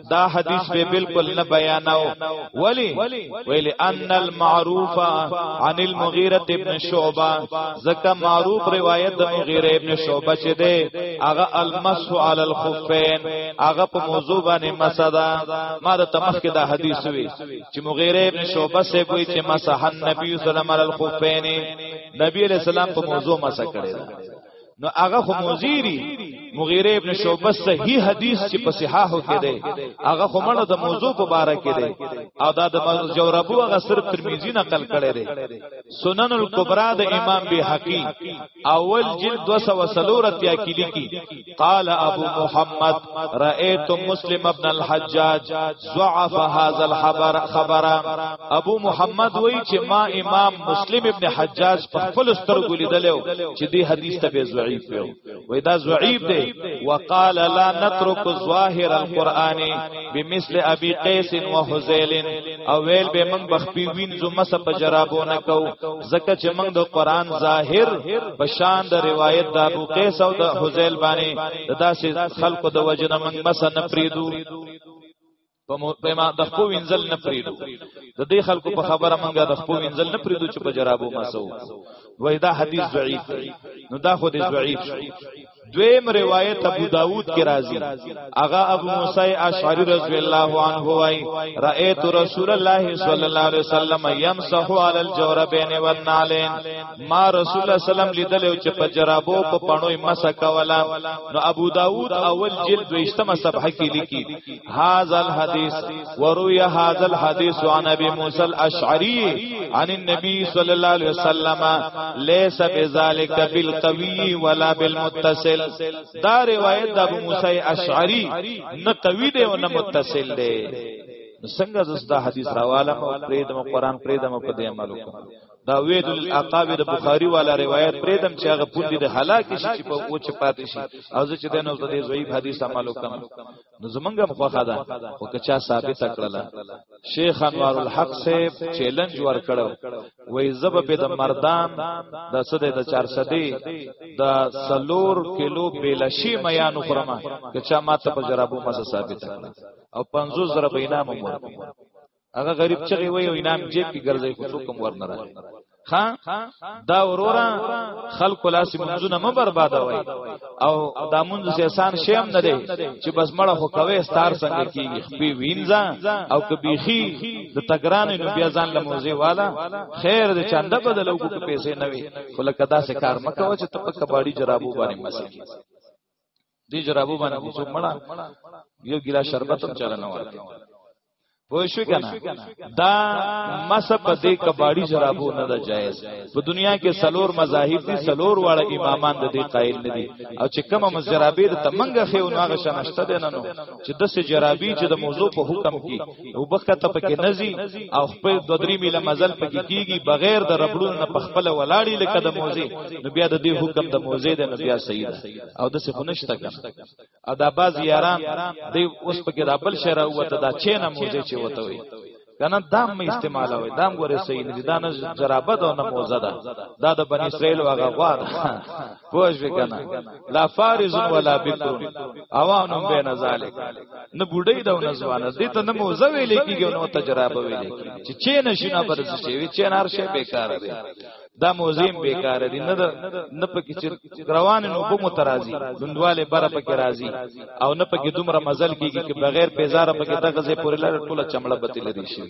دا حدیث به بالکل نه بیاناو ولی ویلی ان المعروف عن المغیره ابن شعبہ زکه معروف روایت د مغیره ابن شعبہ چې ده هغه المسح علی الخفین هغه په موضوع باندې مسدا ما د تمخ کې دا حدیث وی چې مغیره ابن شعبہ سے کوئی چې مسح النبی صلی الله علیه وسلم علی الخفین نبی علیہ السلام په موضوع مسح کړی نو هغه خو موزيري مغیره ابن شعبه صحیح حدیث چې په صحاحو کې دی هغه خو مړه د موضوع په باره کې دی او دا د جوربو هغه سر ترمذی نقل کړی دی سنن الکبرى د امام بهقي اول جلد 203 اتیا کې لیکي قال ابو محمد رأيت مسلم ابن الحجاج ضعف هذا الخبر خبر ابو محمد وای چې ما امام مسلم ابن حجاج په خپل سترګو لیدلو چې دی حدیث ته به ضعیف وي وای دا ضعیف دی وقال لا نترك ظاهر القران بمثل ابي قيس وحزيل او ویل به من بخپی وینځو مس په جرابونه کو زکه چې من د قران ظاهر په شان د روایت د ابو قيس او د حزيل باندې داسې خلکو د وجنه من مس نه پریدو په ما د خپل وینځل نه پریدو د دې خلکو په خبره مونږه د خپل وینځل نه پریدو چې په جرابو ما سو وای دا حدیث ضعیف دی نو دا خو دې ضعیف شو دویم روایت ابو داود کې راځي اغا ابو موسی اشعری رضی الله عنه وای رأیت رسول الله صلی الله علیه وسلم یمسح علی الجوربین والنعلین ما رسول الله سلام لیدل چې په جرابو په پڼوي مسا کولا نو ابو داود اول جلد دویشتمه صفحه کې لیکي هاذا الحديث وروي هاذا الحديث عن ابي موسى الاشعري عن النبي صلى الله عليه وسلم ليس بذلك بالقوي ولا بالمتصل دا روایت د ابو موسی اشعری نه قوی دی او نه متصل دی څنګه زستا حدیث راواله او پرې د قرآن پرې د په دې عمل وکړم دا وید العقاب د بخاری والا روایت پریدم چې هغه پوندې د هلاک شي چې په او چې پاتې شي او زه چې دنه د ضعیف حدیث عمل وکم نو زمونږه مخه ده خو کچا ثابت کړل شیخ انوار الحق سے چیلنج ور کړو وای زب په د مردان د سده د 400 دی د سلور کیلو بیلشی میان خرمه کچا ماته په جرابو مزه ثابت کړل او 50 ضرب انعام مور هغه غریب چغي وای او انعام جیب کې ګرځي خو څوک هم ورنه راځي خا دا ورورا خلق لاس منځونه م برباد وای او دا منځ سه احسان شیم نه دی چې بس مړه خو کوي ستار څنګه کیږي خپې وینځه او کبيخي د تګران نو بیا ځان له موزي والا خیر دې چنده بدلو کو پیسې نه وي خلک دا سه کار مکو چې تپک کباړي جرابو باندې مسکی دی جرابو باندې خو څوک مړه یو ګلا شربت هم چاله نه ورکړي پوه شو کنه دا مسب په دې کباړي جرابو نه ده جایز په دنیا کې سلور مذاهب دي سلور واړه امامان د دې قائل نه دي او چې کومه مزرابې د تمنګ خې او ناغه شنشته ده نه نو چې د سه جرابي چې د موضوع په حکم کې او بخته ته پکې نزي او خپل د درې میله مزل پکې کیږي بغیر د ربړونو نه پخپل ولاړی لکه د موزه نو بیا د دې حکم د موزه ده نو بیا صحیح ده او د څه خنشته کنه او دا باز یاران دی اوس په کې دا بل شهر وته دا چینه موزه چې وته وي کنه دام مې استعمال وي دام غره صحیح نه دي دا نه جرابت او نه موزه ده دا د بنی اسرائیل واغه غوا ده پوه شو کنه لا فارز ولا بکر عوان بین ذالک نه بډای دا نه ځوان دي ته نه موزه ویلې کیږي نو ته جرابه ویلې کیږي چې چین شي نه پر څه شي چین هر شی بیکاره دی دا موزیم بیکاره دي نه نه پکې چې روان نو په مترازي دندواله بره پکې راځي او نه پکې دومره مزل کیږي چې بغیر پیزاره پکې دغه ځې پورې لاره ټوله چمړه بتل لري شي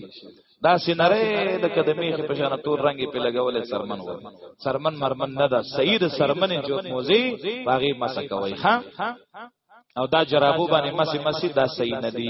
دا سینره د قدمې کې په شان تور رنگي په لګولې سرمن و سرمن مرمن نه دا سید سرمن جو موزي باغی مسا کوي ها او دا جرابو باندې مسی مسی دا صحیح نه دی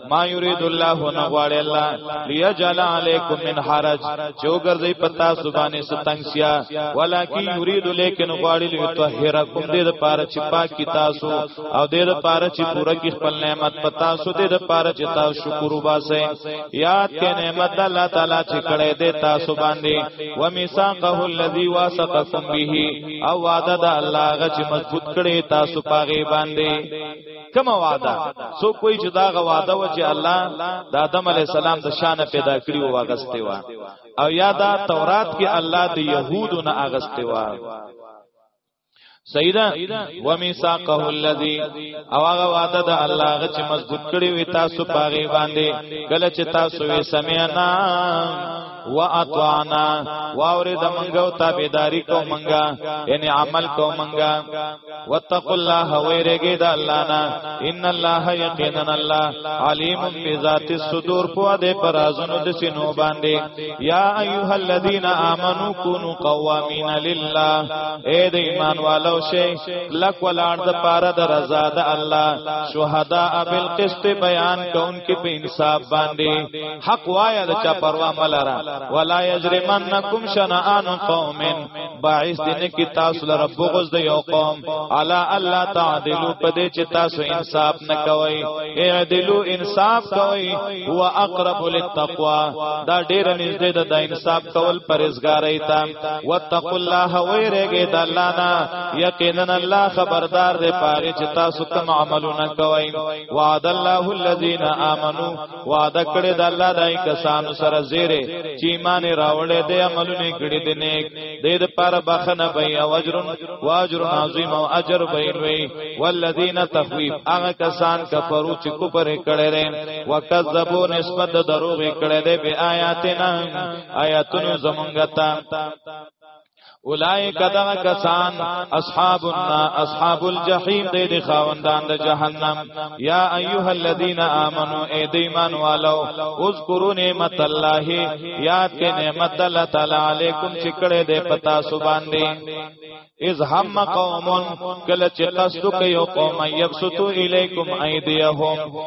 ما یرید الله نغواړی الله لیجعل علیکم من حرج جو ګرځي پتا سبانه ستنګسیا ولکن یرید لیکن غواړی لیطهرکم دې د پاره چې پاک کی تاسو او دې د پاره چې پوره کی خپل نعمت پتا سو دې د پاره چې تاسو شکر وباسئ یاد کې نعمت الله تعالی چې کړه دې تاسو باندې و میثاقه الذی واثقکم به او وعده د الله غ چې مضبوط کړي تاسو پاغه باندې کوم وعده سو کوئی چې دا غ وعده و چې الله د آدم علی السلام د شان پیدا کړی او واغسته و او یا دا تورات کې الله د يهودو نه اغسته و سیدا و میثاقه الذی او هغه وعده د الله غ چې مضبوط کړی وي تاسو پاغي باندې کله چې تاسو یې سمعنا و اطعنا واورې د منګو تابعداري کو منګا یعنی عمل کو منګا واتقوا الله ويرګي د الله نه ان الله یقینا الله علیم بذات الصدور په دې پرازونو د سينو باندې یا ایها الذين امنوا كونوا قوامین لله اے د ایمان والو شي لک ولار د پاره د رضا د الله شهدا ابل قسط بیان کون کې په انصاف باندې حق وایا د چا پروا ملره ولا یجرمنکم شنآن قوم باعث دې نه کې تاسو لره بغض د یو قوم الا الله تعدلو پدې چې تاسو انصاف نه کوي اعدلو انصاف کوي هو اقرب للتقوا دا ډېر نږدې ده د انصاف کول پرېزګارۍ ته وتقوا الله ويرګې د الله نه یقینا الله خبردار دی پاره چې تاسو کوم عملونه کوي وعد الله الذين امنوا وعده کړی د الله دای کسانو سره زیره چې ایمان راوړې د عملونه کړی د نیک د دې لپاره بخنه به او اجر او اجر عظیم او اجر به وي والذین تخویب هغه کسان کفرو چې کوپر کړي لري وکذبوا نسبت دروغ کړي لري به آیاتنا آیاتونو زمونږ ته اولائک دغه کسان اصحاب النا اصحاب الجحیم دې د خاوندان د جهنم یا ایها الذین آمنو ای د ایمان والو اذکروا نعمت الله یاد کې نعمت الله تعالی علیکم چې کړه دې پتا سو باندې اذ هم قوم کله چې قصد کوي قوم یبسطو الیکم ایدیهم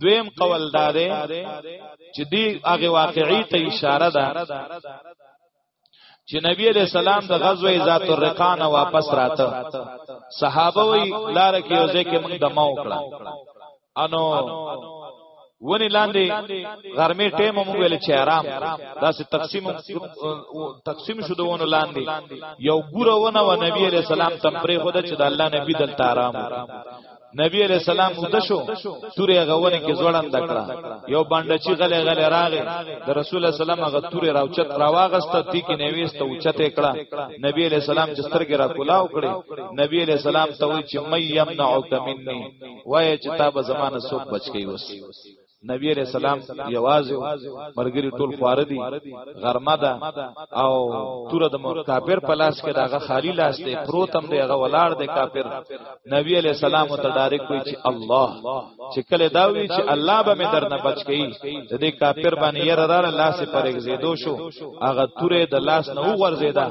دویم قول دا دی چې دی هغه واقعي ته اشاره ده چې نبی علیہ السلام د غزوه ذات الرقان واپس راته صحابه وی لار کې یو ځای کې موږ دمو کړه انو ونی لاندې غرمې ټیم موږ ویل چې آرام دا سه تقسیم تقسیم شو دونه لاندې یو ګوره ونه و نبی علیہ السلام تم پرې خو د چې د الله نبی دلته آرام نبی علیہ السلام مده شو تورې غوونه کې ځوړند کړه یو باندې چې غلې غلې راغې د رسول الله سلام هغه تورې راوچت راواغسته تی کې نويسته اوچته کړه نبی علیہ السلام چې سترګې را کولاو کړې نبی علیہ السلام ته وی چې مې يمنعک مني وای چې تا به زمانه سوب بچ کی وس نبی علیہ السلام یوازې مرګری ټول خوار دي غرمه ده او تور د کافر په لاس کې داغه خالی لاس دی پروتم دی هغه ولاړ دی کافر نبی علیہ السلام ته ډایرک وی چې الله چې کله دا وی چې الله به مې درنه بچ کړي د دې کافر باندې یې رااله لاس پر اگزیدو شو هغه تورې د لاس نه وغورځیدا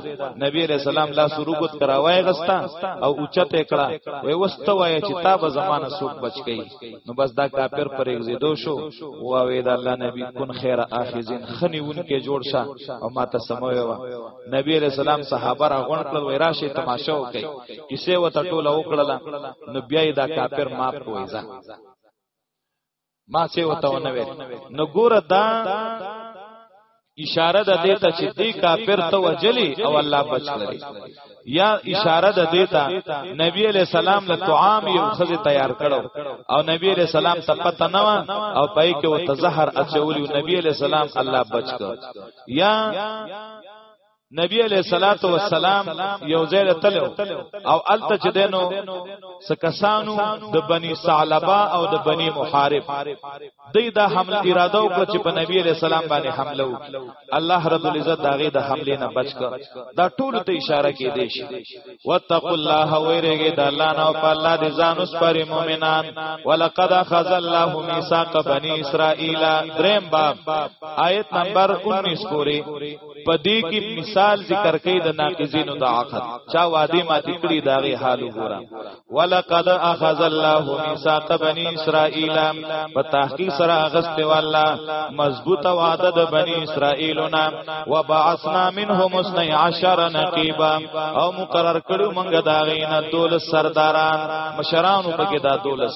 نبی علیہ السلام لاس رکوت کراوای غستا او اوچته کړه وې وسته وای چې تا به زمانہ سوق بچ کړي نو بس دا کافر پر اگزیدو شو او اوید الله نبی کن خیر آخذین خنی اون کې جوړ شه او ما ته سموي وا نبی علیہ السلام صحابه را غون کړل وای راشه تماشا وکي کیسه وته ټول وکړل نو بیا دا کافر ماپ کوی ځه ما څه وته ونه ویل نو ګور دا اشاره د دې ته چې دې کافر ته وجلی او الله بچ کړي یا اشاره د دې ته نبی علی سلام له طعام یو خزه تیار کړو او نبی علی سلام ته پته نه او پای کې وتزهر اچولی نبی علی سلام الله بچ کړ یا نبی علیہ الصلات والسلام یو ځای ته تلو او الته چې دینو سکسانو د بنی ثعلبه او د بنی محارب دوی دا حمله اراده وکړه چې په نبی علیہ السلام باندې حمله وکړي الله رب العزت دا غي د حمله نه بچ کړ دا ټول ته اشاره کې دی شي واتقوا الله ويرګه د الله نه او په الله دې ځان اوس پر مؤمنان ولقد اخذ الله ميثاق بني اسرائيل دریم باب آیت نمبر 19 پوری په دې کې مثال ذکر کوي د ناقضینو د عقد چا وادي ماتې کړی دا غي حال وګوره ولقد اخذ الله ميثاق بني اسرائيل په تحقیق سره اغست والله مضبوطه وعده د بني اسرائيلنا وبعثنا منهم 12 نقيبا او مقرر کړو مونږ دا غي نه دول سرداران مشرانو پکې دا دولس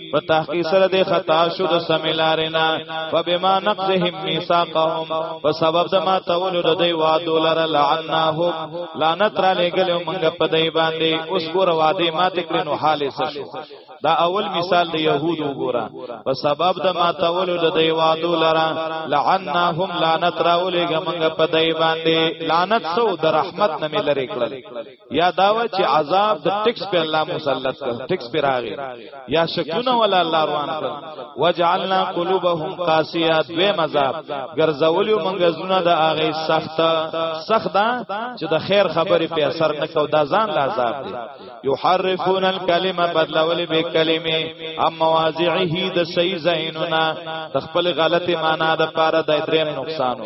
په تحقیق سره د خطا شو د سمیلارینا فبما نقضهم میثاقهم په سبب د ما تولو د دی وادو لر لعناهم لعنت را لګل موږ په دی باندې اوس ګور وادي ما تکړنو حال شو دا اول مثال د يهودو ګورا په سبب د ما تولو د دی وادو لر لعناهم لعنت را ولګ موږ په دی باندې لعنت سو د رحمت نه ملری کړل یا داوا چې عذاب د ټیکس په الله مسلط کړ ټیکس پر راغی یا شکونه ولا الله روان کړ وجعلنا قلوبهم قاسیه دوی مذاب ګرځولیو منګه زونه د هغه سخت سخت دا چې د خیر خبرې په اثر نه کو دا ځان لا عذاب دی یحرفون الکلمه بدلول به کلمه ام مواضعه د صحیح زینونه د خپل غلطه معنا د پاره د دریم نقصانو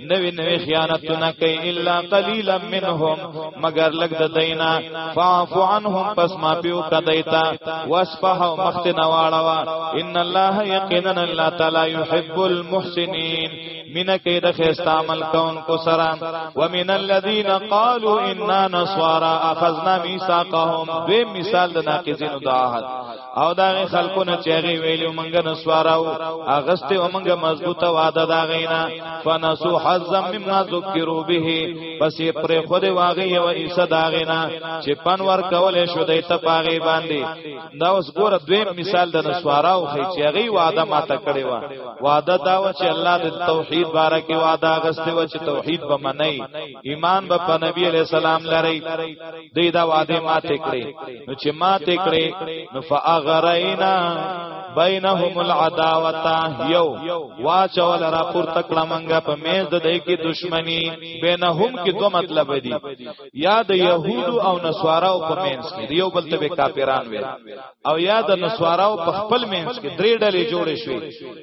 نوی نوی خیانتونه کوي الا قليلا منهم مگر لګ د دینا فاعف عنهم پس ما پیو کدیتا واسفه مخت نواړوا ان الله یقینا الله تعالی يحب المحسنين من کې د خيستا عمل کون کو سره ومن الذين قالوا اننا نصارى اخذنا ميثاقهم دوی مثال د ناقضین دعاهد او دا غي خلکو نه چاغي ویلو مونږ نه سواراو اغست او مونږ مضبوطه وعده دا غینا فنسو حزم مما ذکروا به پس پر خود واغی او ایسه دا غینا چې پن ور کول شو د ته پاغي باندې دا اوس ګور دوی مثال د نسواراو خي چاغي وعده ما ته کړی و وعده دا و چې الله د توحید باره کې وعده اغست و چې توحید به منئ ایمان به په نبی علی السلام لري دوی دا وعده ماته کړې نو چې ماته کړې نو فاغرینا بینهم العداوتا یو واچول را پور تکړه منګه په میز د دې کې دشمنی بینهم کې دوه مطلب دي یا د یهودو او نسواراو په مینس کې یو بل ته کافران وي او یا د نسواراو په خپل مینس کې درې ډلې جوړې شوې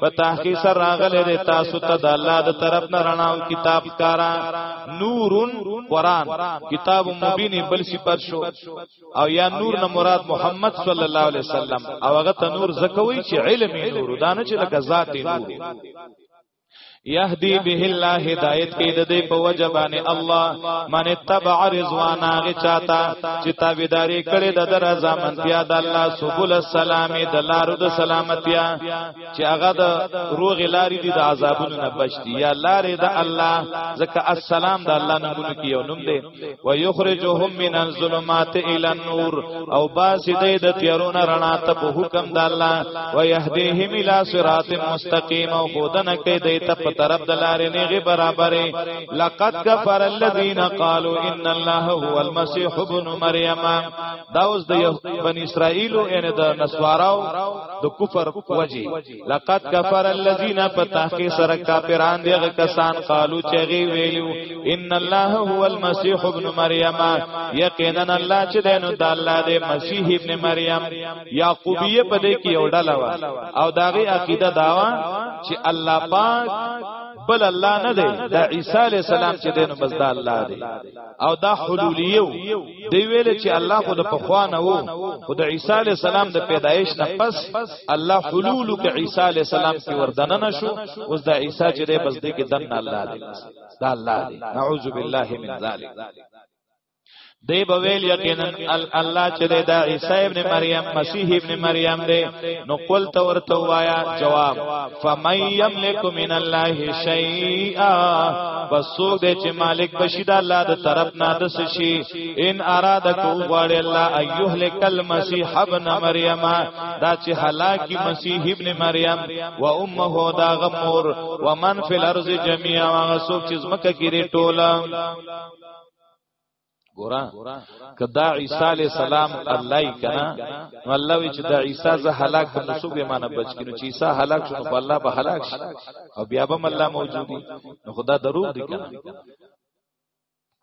په تحقیق سره راغله ده تاسو ته د الله د طرف نه رڼا او کتاب کارا نورن قران کتاب مبین بل صفات شو او یا نور نه مراد محمد صلی الله علیه وسلم او هغه ته نور زکوي چې علم نور دانه چې لکه ذات نور یهدی به الله هدایت کې د دې په وجبانه الله من تبع رضوان هغه چاته چې تابعداري کړي د درځه منتیا د الله سبول السلام د لارو د سلامتیا چې هغه د روغ لارې دي د عذابونو نه بچ دي یا لارې د الله ځکه السلام د الله نمونه کې یو نوم دی و یخرجهم من الظلمات الى النور او باسی دی د تیارونه رڼا ته په حکم د الله و یهدیهم الى صراط مستقیم او خودنه کې دی ته په طرف د لارې نه برابرې لقد کفر الذين قالوا ان الله هو المسيح ابن مريم دا اوس د بنی اسرائیل او ان د نسواراو د کفر وجه لقد کفر الذين فتحقي سره کافران دغه کسان قالو چغي ویلو ان الله هو المسيح ابن مريم یقینا الله چې دینو د الله د مسیح ابن مریم یعقوبیه په دې کې یو ډله وا او داغه عقیده داوا چې الله پاک بل الله نه دی د عیسی علی السلام چې دینو بس د الله دی او دا حلولیو دی ویل چې الله خو د پخوا نه وو خو د عیسی علی السلام د پیدایش نه پس الله حلول ک عیسی علی السلام کې وردن نه شو اوس د عیسی چې دی بس دې کې دن الله دی دا الله دی نعوذ بالله من ذلک دی به ویل یقینا الله چې د عیسی ابن مریم مسیح ابن مریم دی نو قل تو ورته وایا جواب فمن یملک من الله شیئا بس سوک دے چې مالک بشید الله د طرف نه د سشي ان اراده کو غواړي الله ایهلک المسیح ابن مریم دا چې هلاکی مسیح ابن مریم و امه دا غمور و من فی الارض جميعا هغه سوک چې زمکه کې ټوله ګورا کدا عیسی علی السلام الله کنا نو الله وی چې دا عیسی زه هلاک کوم نو سوګ معنی بچ کینو چې عیسی هلاک شو نو الله به هلاک شي او بیا به الله موجودی نو خدا دروغ دی کنا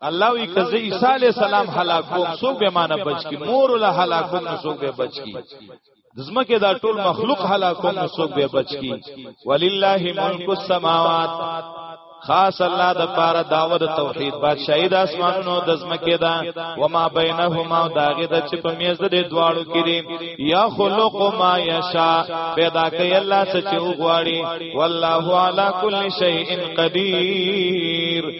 الله وی کزه عیسی علی السلام هلاکوم سوګ به معنی بچ کی مور له هلاکوم نو سوګ به بچ کی زمکه دا ټول مخلوق هلاکو نو څوک به بچ کی ولله ملک السماوات خاص الله د پاره داوود توحید بادشاہی د اسمانونو د زمکه دا و ما بینهما داغه د چې په میز د دواړو کې دی یا خلق ما یشا پیدا کوي الله څه چې وغواړي والله علی کل شیء قدیر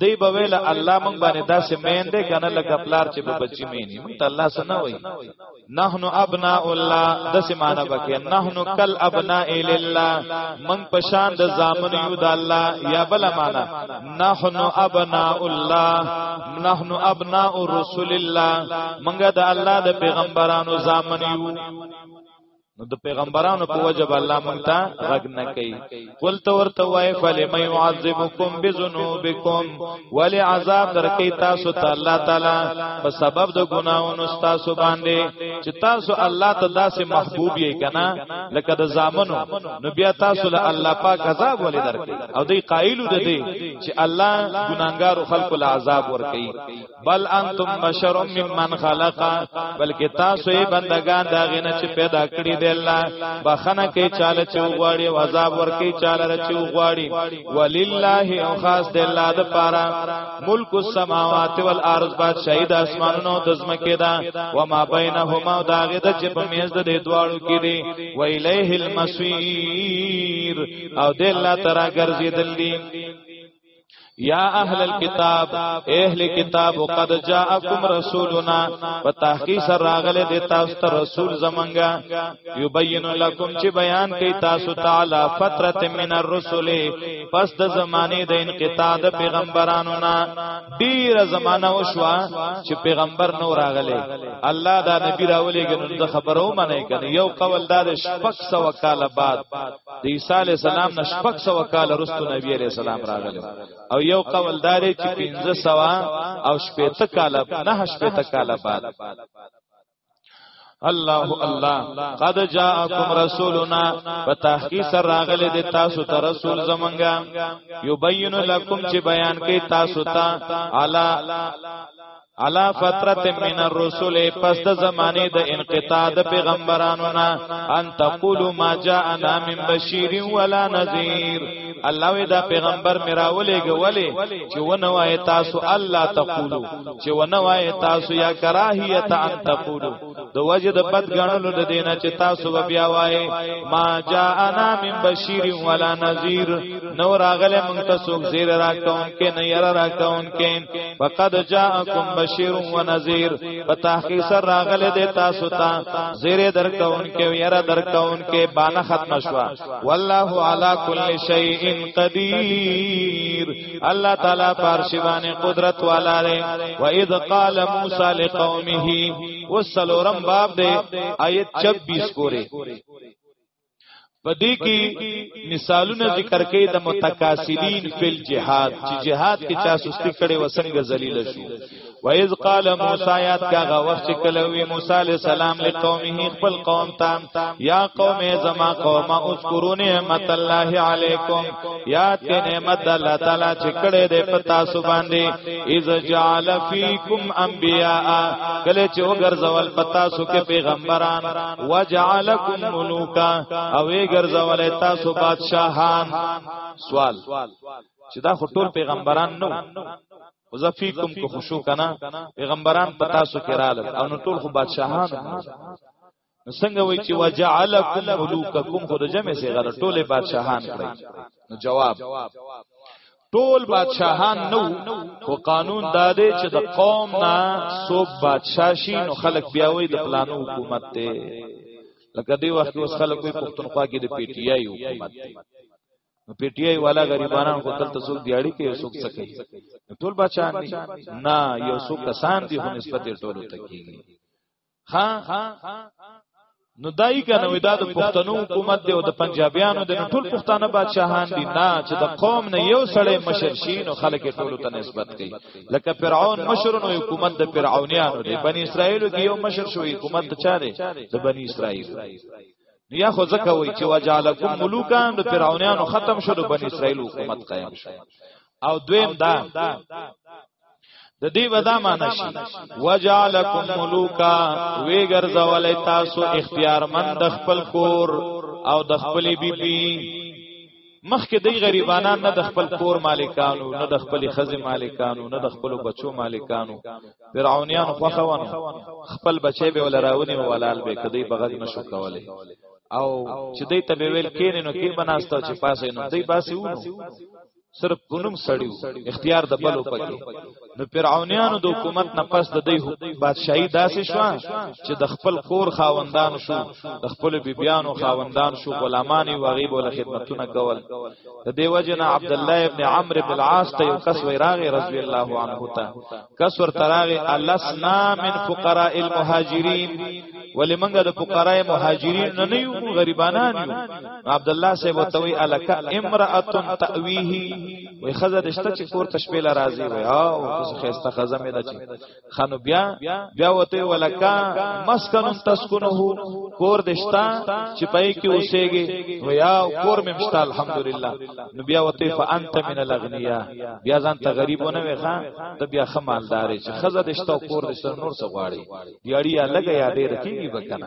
دی به ویل الله مونږ باندې داسې مین دی کنه لکه پلار چې په بچی مینی مونږ ته الله سنا وای نحنو ابناء الله داسې معنا وکي نحنو کل ابناء لله مونږ په شان د زامن یو د الله یا بل معنا نحنو ابناء الله نحنو ابناء رسول الله مونږ د الله د پیغمبرانو زامن یو نو د پیغمبرانو په وجب الله مونږ ته غږ نه کوي قل تو ورته وای فلم يعذبكم بذنوبكم ولی عذاب درکې تاسو ته الله تعالی په سبب د ګناونو تاسو باندې چې تاسو الله ته داسې محبوب یې کنا لکه د زامنو نو بیا تاسو له الله پاک عذاب ولې درکې او دی قائلو ده دی چې الله ګناګارو خلکو له عذاب ورکې بل انتم بشر ممن خلق بلکې تاسو یې بندگان دا غنه چې پیدا کړی دی الله بخنه کې چاله چې وغواړي او عذاب ورکې چاله چې وغواړي ولله او خاص دی الله د پاره ملک السماوات والارض بادشاہي د اسمانونو د زمکه دا و ما بینهما او دا غده چې په میز د دې دواړو کې دی و الیه المسیر او د الله تعالی ګرځیدل دي یا اهل الكتاب اهل کتاب قد جاءکم رسولنا په تحقیق سره راغله د تاسو ته رسول زمونږه یبین لکم چې بیان کوي تاسو تعالی فترت من الرسل پس د زمانه د انقطاع د پیغمبرانو نه ډیره زمانہ وشوا چې پیغمبر نو راغله الله دا نبی راولې ګنځه خبرو منه کنه یو قول دا شپږ سو کال بعد د عیسی علی السلام نه شپږ سو کال وروسته نبی علی السلام راغلی او یو قول دار چې 1500 او شپږ کال نه شپږ کال بعد الله الله قد جاءکم رسولنا بتحقیق سر راغله د تاسو ته رسول زمونږه یبین لکم چې بیان کوي تاسو ته علا علا فترت من الرسول پس د زمانه د انقطاع د پیغمبرانو نه ان تقولوا ما جاءنا من بشیر ولا نذیر الله وی دا پیغمبر میراولې غولې چې ونه وای تاسو الله تقولو چې ونه وای تاسو یا کراهیت ان تقولو د وجه د بد غنلو د دینه چې تاسو به بیا وای ما جاءنا من بشیر ولا نذیر نو راغله مونږ ته څوک زیر راکون کې نه یرا راکون کې فقد جاءکم بشیر و نذیر په تحقیق سره راغله د تاسو ته زیر درکون کې یرا درکون کې باندې ختم شوا والله علی کل شیء قدیر الله تعالی پارشی باندې قدرت والا دی و اذ قال موسی لقومه وسلورم باب دی آیت 26 پورې پدې کې مثالونه ذکر کړي د متکاسلین فل جهاد چې جهاد کې چا سستی کړي وسنګ ذلیل شو و اذ قال موسی یاد کاغه وخت کله وی موسی علی السلام له قومه خپل قوم ته یا قوم زما قوم اذکروا نعمت الله علیکم یاد کې نعمت الله تعالی چې کړه دې پتا سو باندې اذ جعل فیکم انبیاء کله چې وګرځول پتا سو کې پیغمبران وجعلکم ملوکا او وی ګرځول تاسو بادشاہان سوال چې دا خو ټول پیغمبران نو وزا فیکم کو خشوع کنا پیغمبران پتا سو کرال او نو ټول خو بادشاہان نو څنګه وای چې وجعلکم ملوککم خو د جمع سي غره ټول بادشاہان کړی نو جواب ټول بادشاہان نو خو قانون دادې چې د قوم نه سوب بادشاہ شي نو خلک بیا وای د پلانو حکومت ته لکه دی وخت اوس خلک په پښتونخوا کې د پی ټی آی حکومت دی نو پی ټی آی والا غریبانان کو تل تسوک دیاړي کې سوک سکي ټول بچان دي نه یو سوک کسان دي خو نسبت ټول ته کیږي ها نو دای کنه وې دا د پښتنو حکومت دی او د پنجابیانو د ټول پښتانه بادشاهان دي نه چې د قوم نه یو سړی مشر شي نو خلک ټول ته نسبت کوي لکه فرعون مشر نو حکومت د فرعونیانو دی بنی اسرائیل کې یو مشر شو حکومت چاره د بنی اسرائیل نو یا خو ځکه وای چې وجالکم ملوکان د فرعونانو ختم شو د بنی اسرائیل حکومت قائم شو او دویم دا د دې ودا معنی شي وجالکم ملوکا وی ګرځولای تاسو اختیارمند خپل کور او د خپل بیبي بی مخکې د غریبانان نه د خپل کور مالکانو نه د خپل خزې مالکانو نه د خپل بچو مالکانو فرعونیان خوښونه خپل بچي به ولراونی او ولال به کدی بغد نشو کوله او چې دوی ته ویل کینې نو کې بناستو چې پاسې نو دوی باسي ونه صرف پونم سړیو اختیار د بلو پکې د فرعونانو د حکومت نه پس د دوی بادشاہي داسې شو چې د خپل کور خاوندان شو د خپل بیبيانو خاوندان شو غلامانی وغیب ول خدمتونه کول د دیو جن عبد الله ابن عمرو بن العاص ته یو کس ویراغه رضی الله عنه ته کس ور تراغه الاسنا من فقراء المهاجرین ولی منګه د فقراء مهاجرین نه نیو غریبانان یو عبد الله صاحب توي الک امراه تاویه وای خزه دشته چې کور ته شپې لا راځي وای او اوس خيسته خزه مې ده چې خانو بیا بیا وته ولکا مسکن تسکنه کور دشتا چې پای کې اوسېږي وای او کور مې مشته الحمدلله نو بیا وته فانت من الاغنیا بیا ځان ته غریبونه وای خان ته بیا خمالدار چې خزه دشته کور دشته نور څه غواړي یاري الګ یا ډېر کیږي وکنه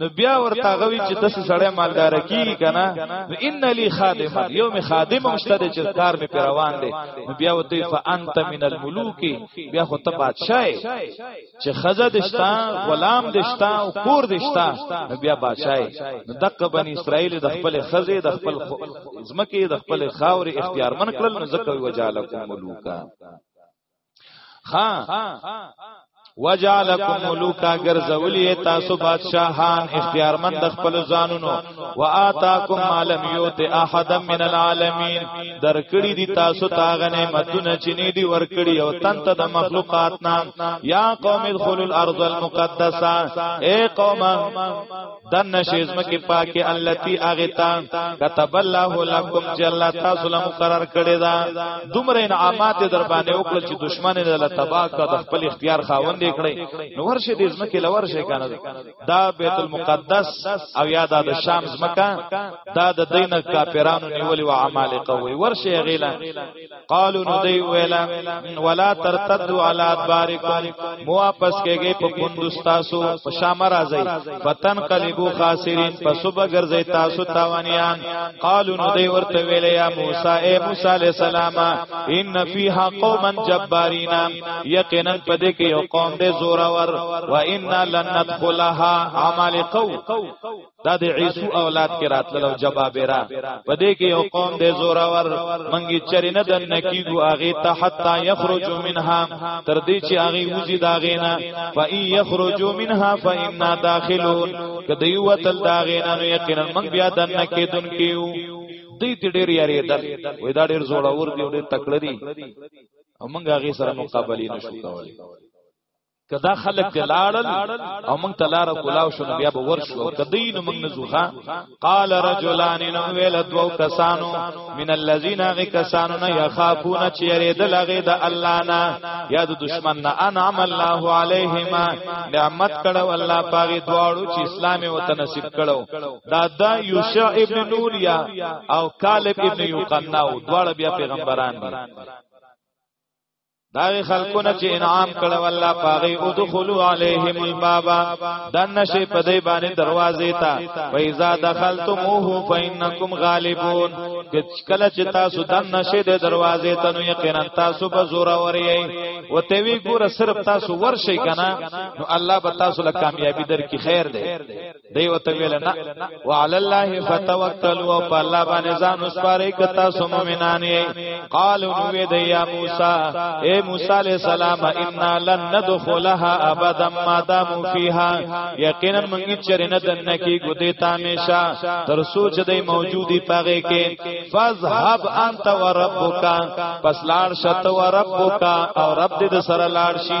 نو بیا ورته غوي چې داسې سړی مالدار کیږي کنه نو ان لی خادم یو می خادم مشته چې کار می پر روان دی نو بیا وته فانت من الملوک بیا خو ته بادشاہ چې خزه دشتا غلام دشتا او کور دشتا نو بیا بادشاہ نو دغه بنی اسرائیل د خپل خزه د خپل زمکه د خپل خاور اختیارمن کړل نو زکه وجالکم ملوکا ها وجعلکم ملوکا ګرځولې تاسو بادشاہان اختیارمند خپل ځانونو واتاکم مالم یوت احد من العالمین درکړي دي تاسو تاغه نعمتونه چې نه دي ورکړي او تنت د مخلوقات نام یا قوم ادخلوا الارض المقدسه اے قوم دن نشیز مکی پاکی اللتی آغتا کتب اللہ لکم چی اللہ تاسو لمقرر کړی دا دومره انعامات در باندې وکړ چې دشمن نه له تباہ کا د خپل اختیار خاوند کړي نو ورشه دې زمکه لور شي کنه دا بیت المقدس او یا دا د شام زمکه دا د دینه کافرانو نیولې و عمالقه وي ورشه غیلا قالو نو دی ویلا ولا ترتد علی ادبارکم مو واپس کېږي په پوندو تاسو په شام راځي فتن قلبو خاسرین په صبح ګرځي تاسو تاوانیان قالو نو دی ورته ویل یا موسی اے موسی علی السلام ان فیها قوما جبارین یقینا پدې کې یو قوم دې زورور و ان لن ندخلها عمالقو دا د عیسو اولاد کې راتلل او جبابرا په دې کې یو قوم د زوراور منګي چرینه د نکیګو اغه ته حتا یخرج منها تر دې چې اغه وزي داغه نه فای یخرج منها فإنا داخلون کدی وتل داغه نه نو یقینا من بیا د نکیدون کیو دې ته ډېر یاري دل وې دا ډېر زوراور دی ډېر تکړه دی او موږ هغه سره مقابله نشو کولای کدا خلک ته لاړل او موږ ته لار کولاو شنو بیا به ورشو کدی نو موږ نه زوخه قال رجلان نو ویل دو کسانو من الذين غکسانو نه يخافون چیرې د لغې د الله نه یا د دشمن نه انعم الله عليهما نعمت کړه الله پاغي دواړو چې اسلام او تنصیب کړو دا دا یوشع ابن نون یا او کالب ابن یوقنا دواړه بیا پیغمبران دي داوی خلقونه چې انعام کړو الله پاغي او دخلوا عليهم الباب دن شي په دې باندې دروازې ته فإذا دخلتموه فإنكم غالبون کله چې تاسو دن شي د دروازې ته نو یقینا تاسو به زور اوري او ته وی ګور صرف تاسو ورشي کنه نو الله به تاسو له کامیابی در کی خیر دی دی وته ویل نه وعلى الله فتوکلوا او په الله باندې ځان وسپاره کتا سو مؤمنان یې قالوا نو دی یا موسی اے موسی علیہ السلام ان لن ندخلها ابدا ما داموا فيها یقینا موږ چرې نه دنه کې ګدې تا همیشه تر سوچ دی موجودی پغه کې فذهب انت وربک پس لاړ شت وربک او رب دې سره لاړ شي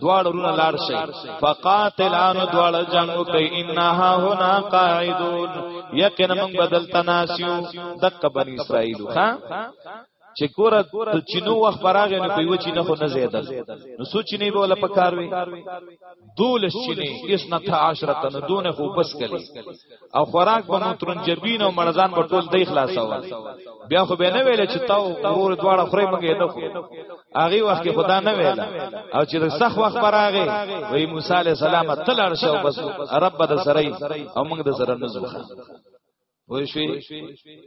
دواړه رونه لار شي فقاتلان دواړه جنگ کوي انها هنا قاعدون یقینا من بدل تناسیو دک بنی اسرائیل ها چې کور د چینو وخت براغه نه پیو چې نه خو نه زیاده نو سوچ نه به ولا پکار وي دولس چینه اس نه 18 تن دونه خو بس کړي او خوراک به مترنجبین او مرزان به ټول دی خلاصول بیا خو به نه ویل چې تاو ورور دواړه خوري مګې نه خو هغه وخت خدا نه ویل او چې د سخ وخت پر هغه وی موسی علی السلام تلړ شو بس رب د سره او موږ د سره نزوخه وای شي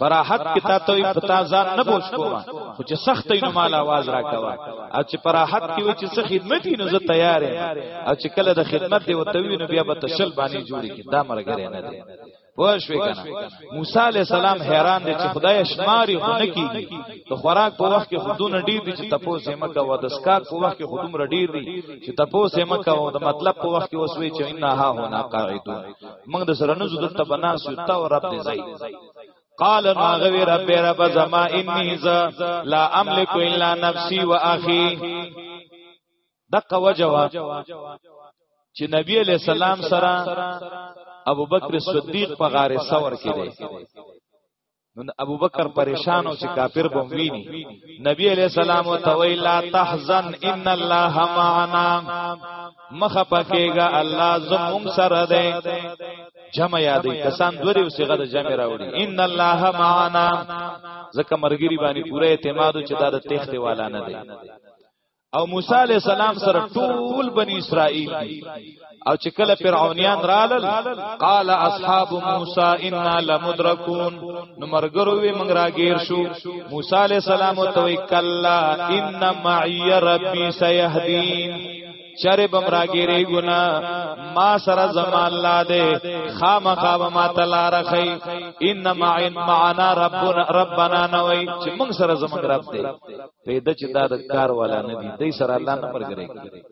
فراحت کې تا ته په تا ځان نه بوج کوم خو چې سخت نو مال आवाज راکوا او چې فراحت کې وي چې څه خدمت نو زه تیار یم او چې کله د خدمت دی وته وینو بیا به تشل باندې جوړی کې دا مرګره نه دی پوه شوې کنه موسی علی السلام حیران دي چې خدای شماري خو نه کیږي ته خوراک په وخت کې خودونه ډیر دي چې تپوسه مکه و د سکات په وخت کې خودم ډیر دي چې تپوسه مکه و د مطلب په وخت کې وسوي چې انها هنا قاعدون موږ د سره نزو دلته بناس یو تا رب دې زای قال ناغوی رب رب زما انی ز لا املک الا نفسی و اخی دقه وجوا چې نبی علیہ السلام سره ابو بکر صدیق په غار ثور کې دی نو ابو بکر پریشان او چې کافر بم ویني نبی علیہ السلام او تویلا تحزن ان الله معنا مخ پکېګا الله زموږ سره دی جمع یادې کسان دوری او صيغه د جمع راوړي ان الله معنا زکه مرګری باندې پوره اعتماد چې دا د تخته والا نه دی او موسی علی السلام سره ټول بنی اسرائیل او چې کله فرعونیان رالل قال اصحاب موسی انا لمدرکون نو مرګرو وی موږ راګیر شو موسی علی السلام او توي کلا ان معی ربی سیهدین چرې بم راګیری ګنا ما سره زمان لا دے خامخا ما تلا رخی ان معنا ربنا ربنا نوئی چې موږ سره زمان رب دے ته د چې دا د کار والا نه دی دای سره الله نه مرګره کی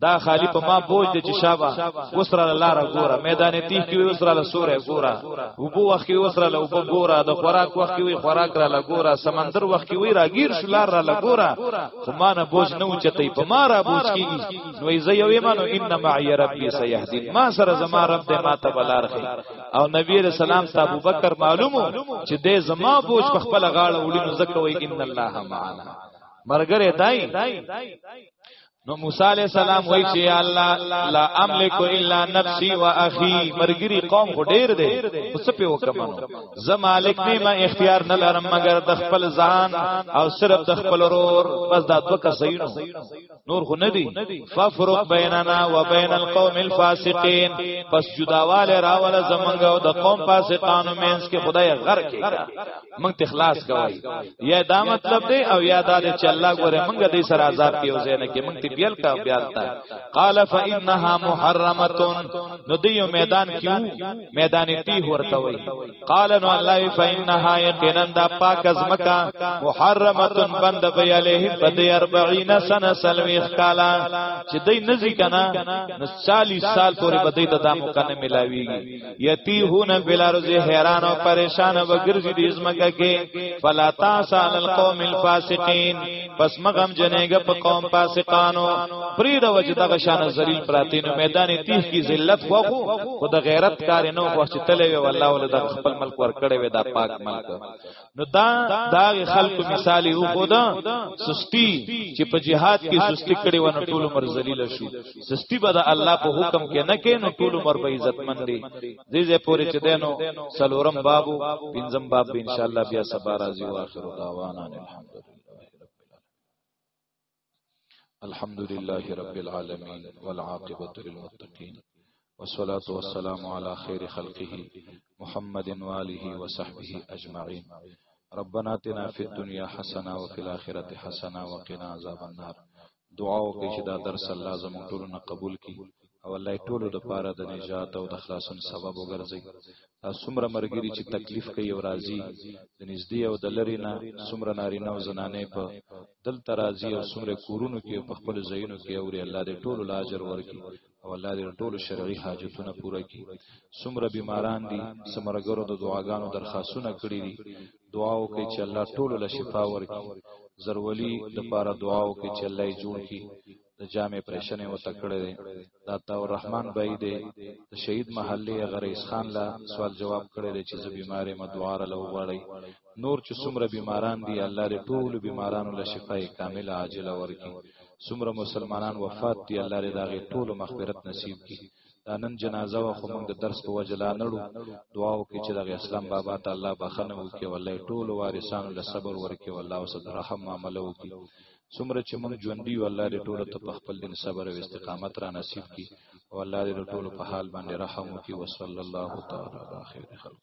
دا خالی په ما بوج د چې شابه وسره لاره ګوره میدان تیخ کې وسره له سوره ګوره وبو وخت کې وسره له وبو ګوره د خوراک وخت کې وی خوراک را لګوره سمندر وخت کې وی راګیر شلار را لګوره خو ما نه بوج نه اوچتې په ما را بوج کیږي نو یې زه یو ایمانو ان معی ربی سیهدین ما سره زما رب دې ما ته بلارخه او نبی رسول الله ته ابوبکر معلومو چې دې زما بوج په خپل غاړه وړي نو زکه وای ان الله معنا مرګره دای نو موسی علیہ السلام وای چې یا الله لا املک الا نفسي واخي مرګري قوم خو ډیر دی اوس په وکمنو زه مالک نه ما اختیار نه لرم مګر د خپل ځان او صرف د خپل رور بس دا دوه کسینو نور خو ندی ففرق بیننا و بین القوم الفاسقین پس جداواله راول زمنګ او د قوم فاسقانو مینس کې خدای غر کې موږ ته خلاص کوي یا دا مطلب دی او یا دا چې الله ګوره موږ دې سره عذاب کې او زینه کې موږ ته بیل کا بیل تا قال فانها محرمه نو دیو میدان کیو میدان تی ورته وي قال نو الله فإنها يقينا دا پاک از مکا محرمه بند بي عليه بدي 40 سنه سلوي خالا چې دای نزي کنا نو 40 سال پورې بدی ته دا مکنه ملاويږي يتيهون بالارض حيران او پریشان وګرځي دې زمګه کې فلا تاسال القوم الفاسقين پس مغم جنېګه په قوم فاسقانو پری د وجه دغه شان ذلیل پراتی نو میدان تیخ کی ذلت خو خو د غیرت کار نه خو چې تلې وی والله ول د خپل ملک ور کړې وی دا پاک ملک نو دا دا خلق مثال یو خدا سستی چې په جهاد کې سستی کړي ونه ټول عمر ذلیل شو سستی به د الله په حکم کې نه کې نو ټول عمر به عزت مند دي دې زه پوری چې دینو سلورم بابو پنځم باب ان شاء الله بیا سبا راځي واخر دعوانا الحمدلله الحمد لله رب العالمين والعاقبة للمتقين والصلاة والسلام على خير خلقه محمد وآله وصحبه أجمعين ربنا اتنا في الدنيا حسنه وفي الآخرة الاخرته حسنه وقنا عذاب النار دعا وکړئ چې دا درس الله زموږ ټول نه قبول کړي او الله ټول د پاره د نجات او د خلاصون سبب وګرځي دا څومره مرګري چې تکلیف کوي او راضي د نږدې او د لری نه څومره ناری نه زنانه په دل ترازی او څومره کورونو کې په خپل زینو کې اوري الله دې ټول لاجر ورکړي او الله دې ټول شرعي حاجتونه پوره کړي څومره بیماران دي سمرګرو د دعاګانو درخواستونه کړې دي دعا وکړي چې الله ټول له شفا ورکړي زرولي د پاره دعا وکړي چې الله یې جوړ کړي د جامع پرېشنې وته کړې دي دا تاو الرحمن بای دې د شهید محلي غریس خان لا سوال جواب کړې دي چې زه بیمارې ما دعا را لوغړی نور چې څومره بیماران دي الله دې ټول بیمارانو له شفای کامله عاجله ورکړي څومره مسلمانان وفات دي الله دې داغه ټول مغفرت نصیب کړي دا نن جنازه وا خو موږ د درس په وجه لا نړو دعا وکړي چې دغه اسلام بابا ته الله بخنه وکړي والله ټول وارثانو له صبر ورکړي والله او صدر رحم معاملې وکړي څومره چې موږ ژوندۍ یو الله دې ټول ته په خپل دین صبر او استقامت را نصیب کړي او الله دې ټول په حال باندې رحم وکړي وصلی الله تعالی علی خیر خلق